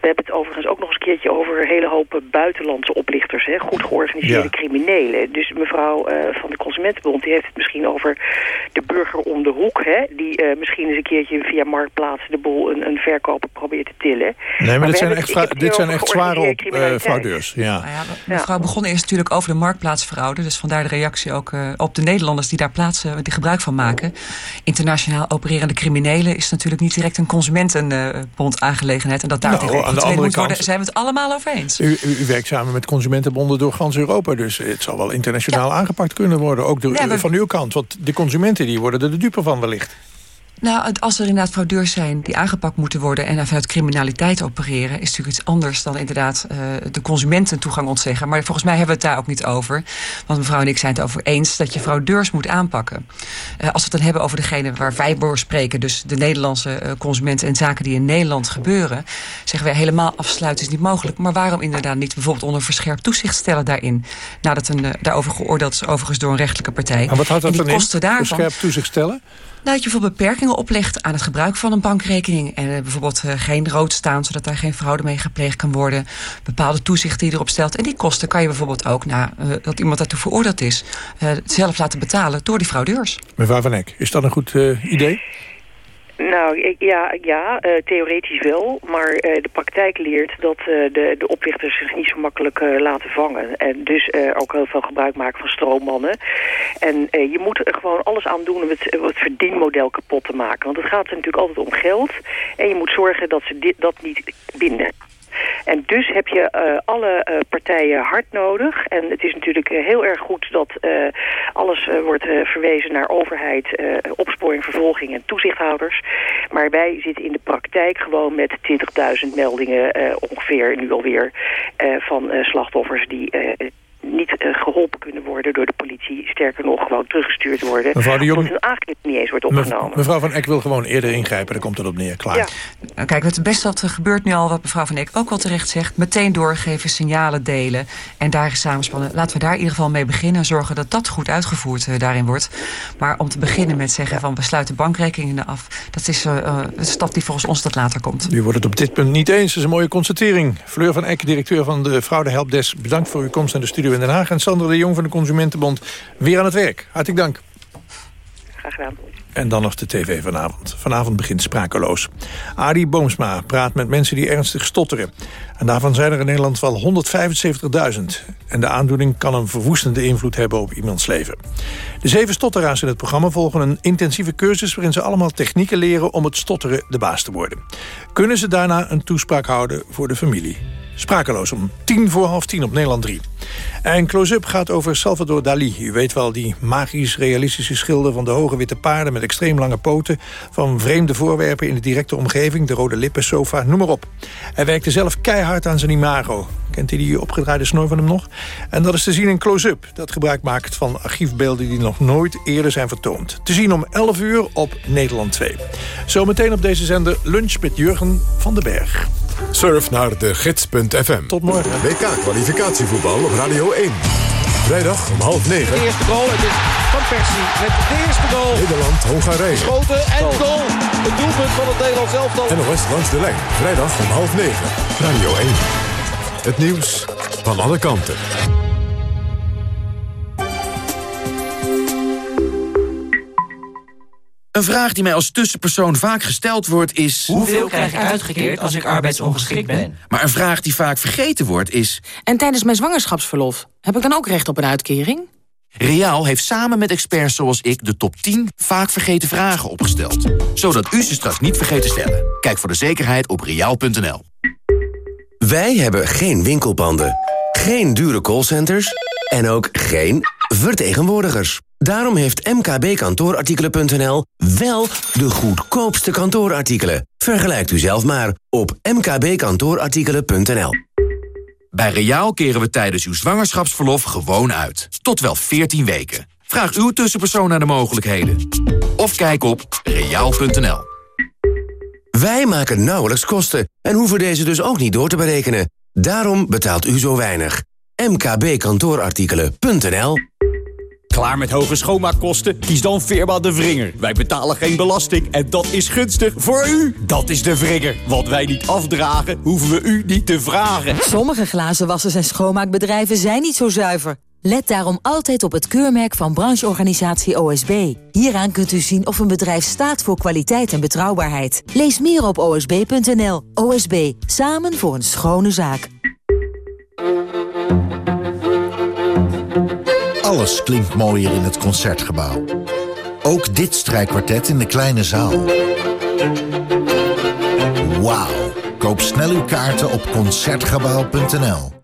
We hebben het overigens ook nog eens een keertje over een hele hoop buitenlandse oplichters. Hè? Goed georganiseerde Ja. criminelen. Dus mevrouw eh, van de Consumentenbond die heeft het misschien over de burger om de hoek. Hè? Die eh, misschien eens een keertje via Marktplaats de boel een, een verkoper probeert te tillen. Nee, maar, dit zijn echt, dit zijn echt zware op, eh, fraudeurs. Ja. Mevrouw begon eerst natuurlijk over de marktplaatsfraude. Dus vandaar de reactie ook eh, op de Nederlanders die daar plaatsen, die gebruik van maken. Internationaal opererende criminelen is natuurlijk niet direct een consumentenbond aangelegenheid. En dat daar Nou, aan de andere moet worden, kant- zijn we het allemaal over eens. U, u, u werkt samen met consumentenbonden door gans Europa. Dus het zal wel internationaal aangepakt kunnen worden. Ook door, Ja, we- van uw kant. Want de consumenten die worden er de dupe van wellicht. Nou, als er inderdaad fraudeurs zijn die aangepakt moeten worden... en vanuit criminaliteit opereren... is natuurlijk iets anders dan inderdaad eh, de consumenten toegang ontzeggen. Maar volgens mij hebben we het daar ook niet over. Want mevrouw en ik zijn het over eens dat je fraudeurs moet aanpakken. Eh, als we het dan hebben over degene waar wij voor spreken... dus de Nederlandse eh, consumenten en zaken die in Nederland gebeuren... zeggen wij helemaal afsluiten is niet mogelijk. Maar waarom inderdaad niet bijvoorbeeld onder verscherpt toezicht stellen daarin? Nadat een, daarover geoordeeld is overigens door een rechtelijke partij. En wat houdt dat die dan in? kosten daarvan... Verscherpt toezicht stellen? Dat je bijvoorbeeld beperkingen oplegt aan het gebruik van een bankrekening. En eh, bijvoorbeeld eh, geen rood staan, zodat daar geen fraude mee gepleegd kan worden. Bepaalde toezicht die je erop stelt. En die kosten kan je bijvoorbeeld ook, na eh, dat iemand daartoe veroordeeld is... zelf laten betalen door die fraudeurs. Mevrouw Van Eck, is dat een goed idee? Nou, ja, ja eh, theoretisch wel. Maar eh, de praktijk leert dat eh, de, de oplichters zich niet zo makkelijk laten vangen. En dus ook heel veel gebruik maken van stroommannen. En je moet er gewoon alles aan doen om het, het verdienmodel kapot te maken. Want het gaat natuurlijk altijd om geld. En je moet zorgen dat ze dit, dat niet binden. En dus heb je eh, alle eh, partijen hard nodig. En het is natuurlijk eh, heel erg goed dat alles wordt verwezen naar overheid, opsporing, vervolging en toezichthouders. Maar wij zitten in de praktijk gewoon met 20.000 meldingen ongeveer nu alweer van slachtoffers die niet eh, geholpen kunnen worden door de politie. Sterker nog, gewoon teruggestuurd worden. Mevrouw de Jong- Omdat hun aangifte niet eens wordt Me- opgenomen. mevrouw Van Eck wil gewoon eerder ingrijpen, daar komt het op neer. Klaar. Ja. Nou, Kijk, het beste wat er gebeurt nu al, wat mevrouw Van Eck ook al terecht zegt... meteen doorgeven, signalen delen en daar eens samenspannen. Laten we daar in ieder geval mee beginnen en zorgen dat dat goed uitgevoerd eh, daarin wordt. Maar om te beginnen met zeggen van we sluiten bankrekeningen af... dat is eh, eh, een stap die volgens ons dat later komt. U wordt het op dit punt niet eens. Dat is een mooie constatering. Fleur van Eck, directeur van de Fraude Helpdesk. Bedankt voor uw komst naar de studio in Den Haag. En Sandra de Jong van de Consumentenbond weer aan het werk. Hartelijk dank. Graag gedaan. En dan nog de tv vanavond. Vanavond begint Sprakeloos. Adi Boomsma praat met mensen die ernstig stotteren. En daarvan zijn er in Nederland wel 175.000. En de aandoening kan een verwoestende invloed hebben op iemands leven. De zeven stotteraars in het programma volgen een intensieve cursus... waarin ze allemaal technieken leren om het stotteren de baas te worden. Kunnen ze daarna een toespraak houden voor de familie? Sprakeloos om tien voor half tien op Nederland 3. En Close-up gaat over Salvador Dali. U weet wel, die magisch-realistische schilder van de hoge witte paarden... met extreem lange poten, van vreemde voorwerpen in de directe omgeving... de rode lippen, sofa, noem maar op. Hij werkte zelf keihard aan zijn imago. Kent u die opgedraaide snor van hem nog? En dat is te zien in Close-up, dat gebruik maakt van archiefbeelden... die nog nooit eerder zijn vertoond. Te zien om 11 uur op Nederland 2. Zometeen op deze zender lunch met Jurgen van den Berg. Surf naar de gids.fm. Tot morgen. WK-kwalificatievoetbal op Radio 1. Vrijdag om half negen. De eerste goal, het is Van Persie met de eerste goal. Nederland-Hongarije. Schoten en goal. Het doelpunt van het Nederlands elftal. NOS langs de lijn. Vrijdag om half negen. Radio 1. Het nieuws van alle kanten. Een vraag die mij als tussenpersoon vaak gesteld wordt is... Hoeveel krijg ik uitgekeerd als ik arbeidsongeschikt ben? Maar een vraag die vaak vergeten wordt is... En tijdens mijn zwangerschapsverlof, heb ik dan ook recht op een uitkering? Reaal heeft samen met experts zoals ik de top 10 vaak vergeten vragen opgesteld. Zodat u ze straks niet vergeet te stellen. Kijk voor de zekerheid op reaal.nl. Wij hebben geen winkelpanden, geen dure callcenters en ook geen vertegenwoordigers. Daarom heeft mkbkantoorartikelen.nl wel de goedkoopste kantoorartikelen. Vergelijkt u zelf maar op mkbkantoorartikelen.nl. Bij Reaal keren we tijdens uw zwangerschapsverlof gewoon uit. Tot wel 14 weken. Vraag uw tussenpersoon naar de mogelijkheden. Of kijk op reaal.nl. Wij maken nauwelijks kosten en hoeven deze dus ook niet door te berekenen. Daarom betaalt u zo weinig. mkbkantoorartikelen.nl Klaar met hoge schoonmaakkosten? Kies dan Firma De Vringer. Wij betalen geen belasting en dat is gunstig voor u. Dat is De Vringer. Wat wij niet afdragen, hoeven we u niet te vragen. Sommige glazenwassers en schoonmaakbedrijven zijn niet zo zuiver. Let daarom altijd op het keurmerk van brancheorganisatie OSB. Hieraan kunt u zien of een bedrijf staat voor kwaliteit en betrouwbaarheid. Lees meer op osb.nl. OSB, samen voor een schone zaak. Alles klinkt mooier in het Concertgebouw. Ook dit strijkkwartet in de kleine zaal. Wauw. Koop snel uw kaarten op Concertgebouw.nl.